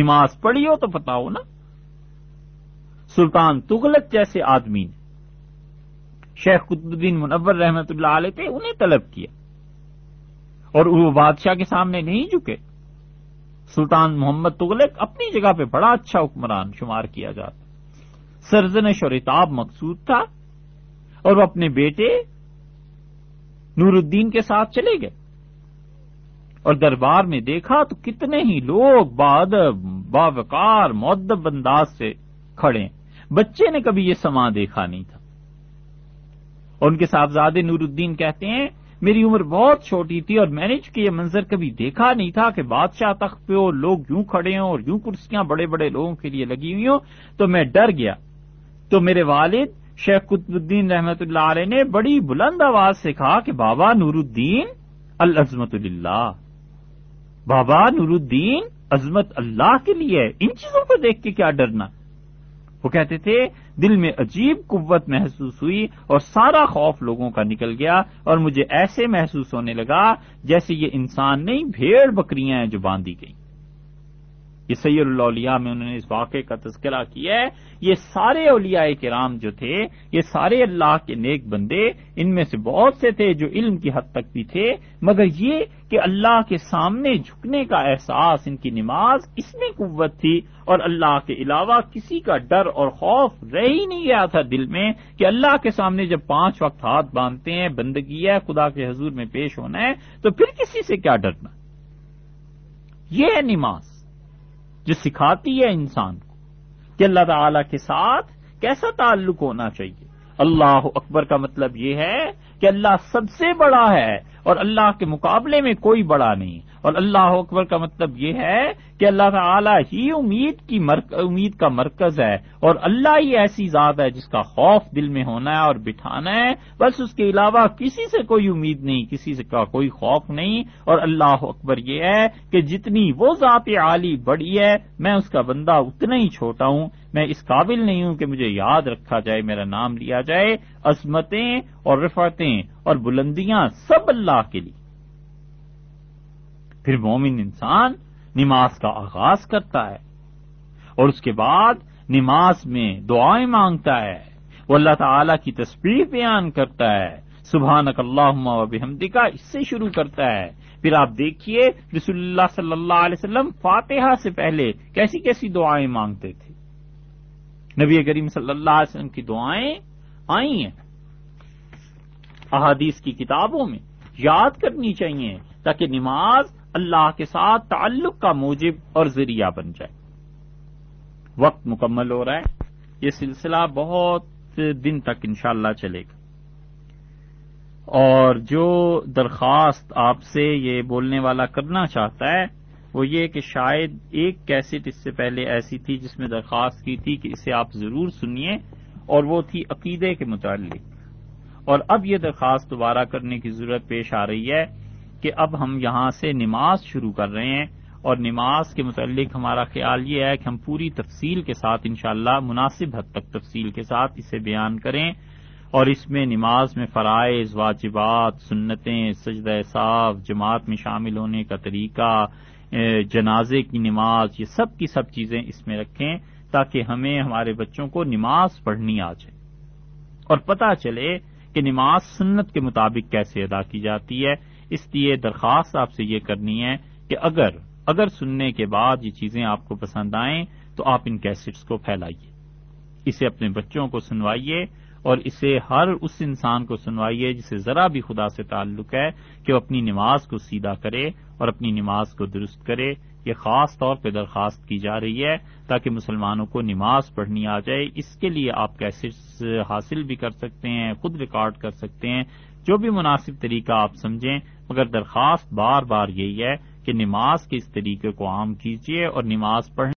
نماز پڑھی ہو تو پتا ہو نا۔ سلطان تغلق جیسے آدمی نے شیخ قطب الدین منور رحمت اللہ علیہ تھے، انہیں طلب کیا۔ اور وہ بادشاہ کے سامنے نہیں جھکے۔ سلطان محمد تغلق اپنی جگہ پہ بڑا اچھا حکمران شمار کیا جاتا۔ سرزنش اور اتاب مقصود تھا اور وہ اپنے بیٹے نور الدین کے ساتھ چلے گئے۔ اور دربار میں دیکھا تو کتنے ہی لوگ بادب، باوقار معدب انداز سے کھڑے۔ بچے نے کبھی یہ سما دیکھا نہیں تھا۔ اور ان کے صاحبزادے نور الدین کہتے ہیں، میری عمر بہت چھوٹی تھی اور میں نے چونکہ یہ منظر کبھی دیکھا نہیں تھا کہ بادشاہ تخت پہ ہو، لوگ یوں کھڑے ہوں اور یوں کرسیاں بڑے بڑے لوگوں کے لیے لگی ہوئی ہوں، تو میں ڈر گیا۔ تو میرے والد شیخ قطب الدین رحمت اللہ علیہ نے بڑی بلند آواز سے کہا کہ بابا نور الدین العظمت اللہ بابا نور الدین عظمت اللہ کے لیے ان چیزوں کو دیکھ کے کیا ڈرنا۔ وہ کہتے تھے، دل میں عجیب قوت محسوس ہوئی اور سارا خوف لوگوں کا نکل گیا اور مجھے ایسے محسوس ہونے لگا جیسے یہ انسان نہیں، بھیڑ بکریاں ہیں جو باندھی گئیں۔ یہ سید اللہ میں انہوں نے اس واقعے کا تذکرہ کیا ہے۔ یہ سارے اولیاء کرام جو تھے، یہ سارے اللہ کے نیک بندے، ان میں سے بہت سے تھے جو علم کی حد تک بھی تھے۔ مگر یہ کہ اللہ کے سامنے جھکنے کا احساس، ان کی نماز اس میں قوت تھی؟ اور اللہ کے علاوہ کسی کا ڈر اور خوف رہ ہی نہیں گیا تھا دل میں کہ اللہ کے سامنے جب پانچ وقت ہاتھ باندھتے ہیں، بندگی ہے، خدا کے حضور میں پیش ہونا ہے، تو پھر کسی سے کیا ڈرنا؟ یہ ہے نماز۔ جو سکھاتی ہے انسان کو کہ اللہ تعالی کے ساتھ کیسا تعلق ہونا چاہیے۔ اللہ اکبر کا مطلب یہ ہے کہ اللہ سب سے بڑا ہے اور اللہ کے مقابلے میں کوئی بڑا نہیں۔ اور اللہ اکبر کا مطلب یہ ہے کہ اللہ تعالی ہی امید کی امید کا مرکز ہے اور اللہ ہی ایسی ذات ہے جس کا خوف دل میں ہونا ہے اور بٹھانا ہے، بس اس کے علاوہ کسی سے کوئی امید نہیں، کسی سے کا کوئی خوف نہیں اور اللہ اکبر یہ ہے کہ جتنی وہ ذات عالی بڑی ہے، میں اس کا بندہ اتنا ہی چھوٹا ہوں، میں اس قابل نہیں ہوں کہ مجھے یاد رکھا جائے، میرا نام لیا جائے، عظمتیں اور رفعتیں اور بلندیاں سب اللہ کے لیے۔ پھر مومن انسان نماز کا آغاز کرتا ہے۔ اور اس کے بعد نماز میں دعائیں مانگتا ہے۔ وہ اللہ تعالی کی تصویر بیان کرتا ہے۔ سبحان اللہ و کا اس سے شروع کرتا ہے۔ پھر آپ دیکھیے رسول اللہ صلی اللہ علیہ وسلم فاتحہ سے پہلے کیسی کیسی دعائیں مانگتے تھے۔ نبی کریم صلی اللہ علیہ وسلم کی دعائیں آئی ہیں۔ احادیث کی کتابوں میں یاد کرنی چاہیے تاکہ نماز اللہ کے ساتھ تعلق کا موجب اور ذریعہ بن جائے۔ وقت مکمل ہو رہا ہے۔ یہ سلسلہ بہت دن تک انشاءاللہ چلے گا۔ اور جو درخواست آپ سے یہ بولنے والا کرنا چاہتا ہے، وہ یہ کہ شاید ایک کیسٹ اس سے پہلے ایسی تھی جس میں درخواست کی تھی کہ اسے آپ ضرور سنیے، اور وہ تھی عقیدے کے متعلق۔ اور اب یہ درخواست دوبارہ کرنے کی ضرورت پیش آ رہی ہے۔ کہ اب ہم یہاں سے نماز شروع کر رہے ہیں اور نماز کے متعلق ہمارا خیال یہ ہے کہ ہم پوری تفصیل کے ساتھ انشاءاللہ مناسب حد تک تفصیل کے ساتھ اسے بیان کریں اور اس میں نماز میں فرائض، واجبات، سنتیں، سجدہ صاف، جماعت میں شامل ہونے کا طریقہ جنازے کی نماز، یہ سب کی سب چیزیں اس میں رکھیں تاکہ ہمیں، ہمارے بچوں کو نماز پڑھنی آ جائے۔ اور پتہ چلے کہ نماز سنت کے مطابق کیسے ادا کی جاتی ہے۔ اس لیے درخواست آپ سے یہ کرنی ہے کہ اگر اگر سننے کے بعد یہ چیزیں آپ کو پسند آئیں، تو آپ ان کیسٹس کو پھیلائیے۔ اسے اپنے بچوں کو سنوائیے اور اسے ہر اس انسان کو سنوائیے جسے ذرا بھی خدا سے تعلق ہے کہ وہ اپنی نماز کو سیدھا کرے اور اپنی نماز کو درست کرے۔ یہ خاص طور پہ درخواست کی جا رہی ہے تاکہ مسلمانوں کو نماز پڑھنی آ جائے۔ اس کے لیے آپ کیسے حاصل بھی کر سکتے ہیں، خود ریکارڈ کر سکتے ہیں۔ جو بھی مناسب طریقہ آپ سمجھیں، مگر درخواست بار بار یہی ہے کہ نماز کے اس طریقے کو عام کیجیے اور نماز پڑھیں۔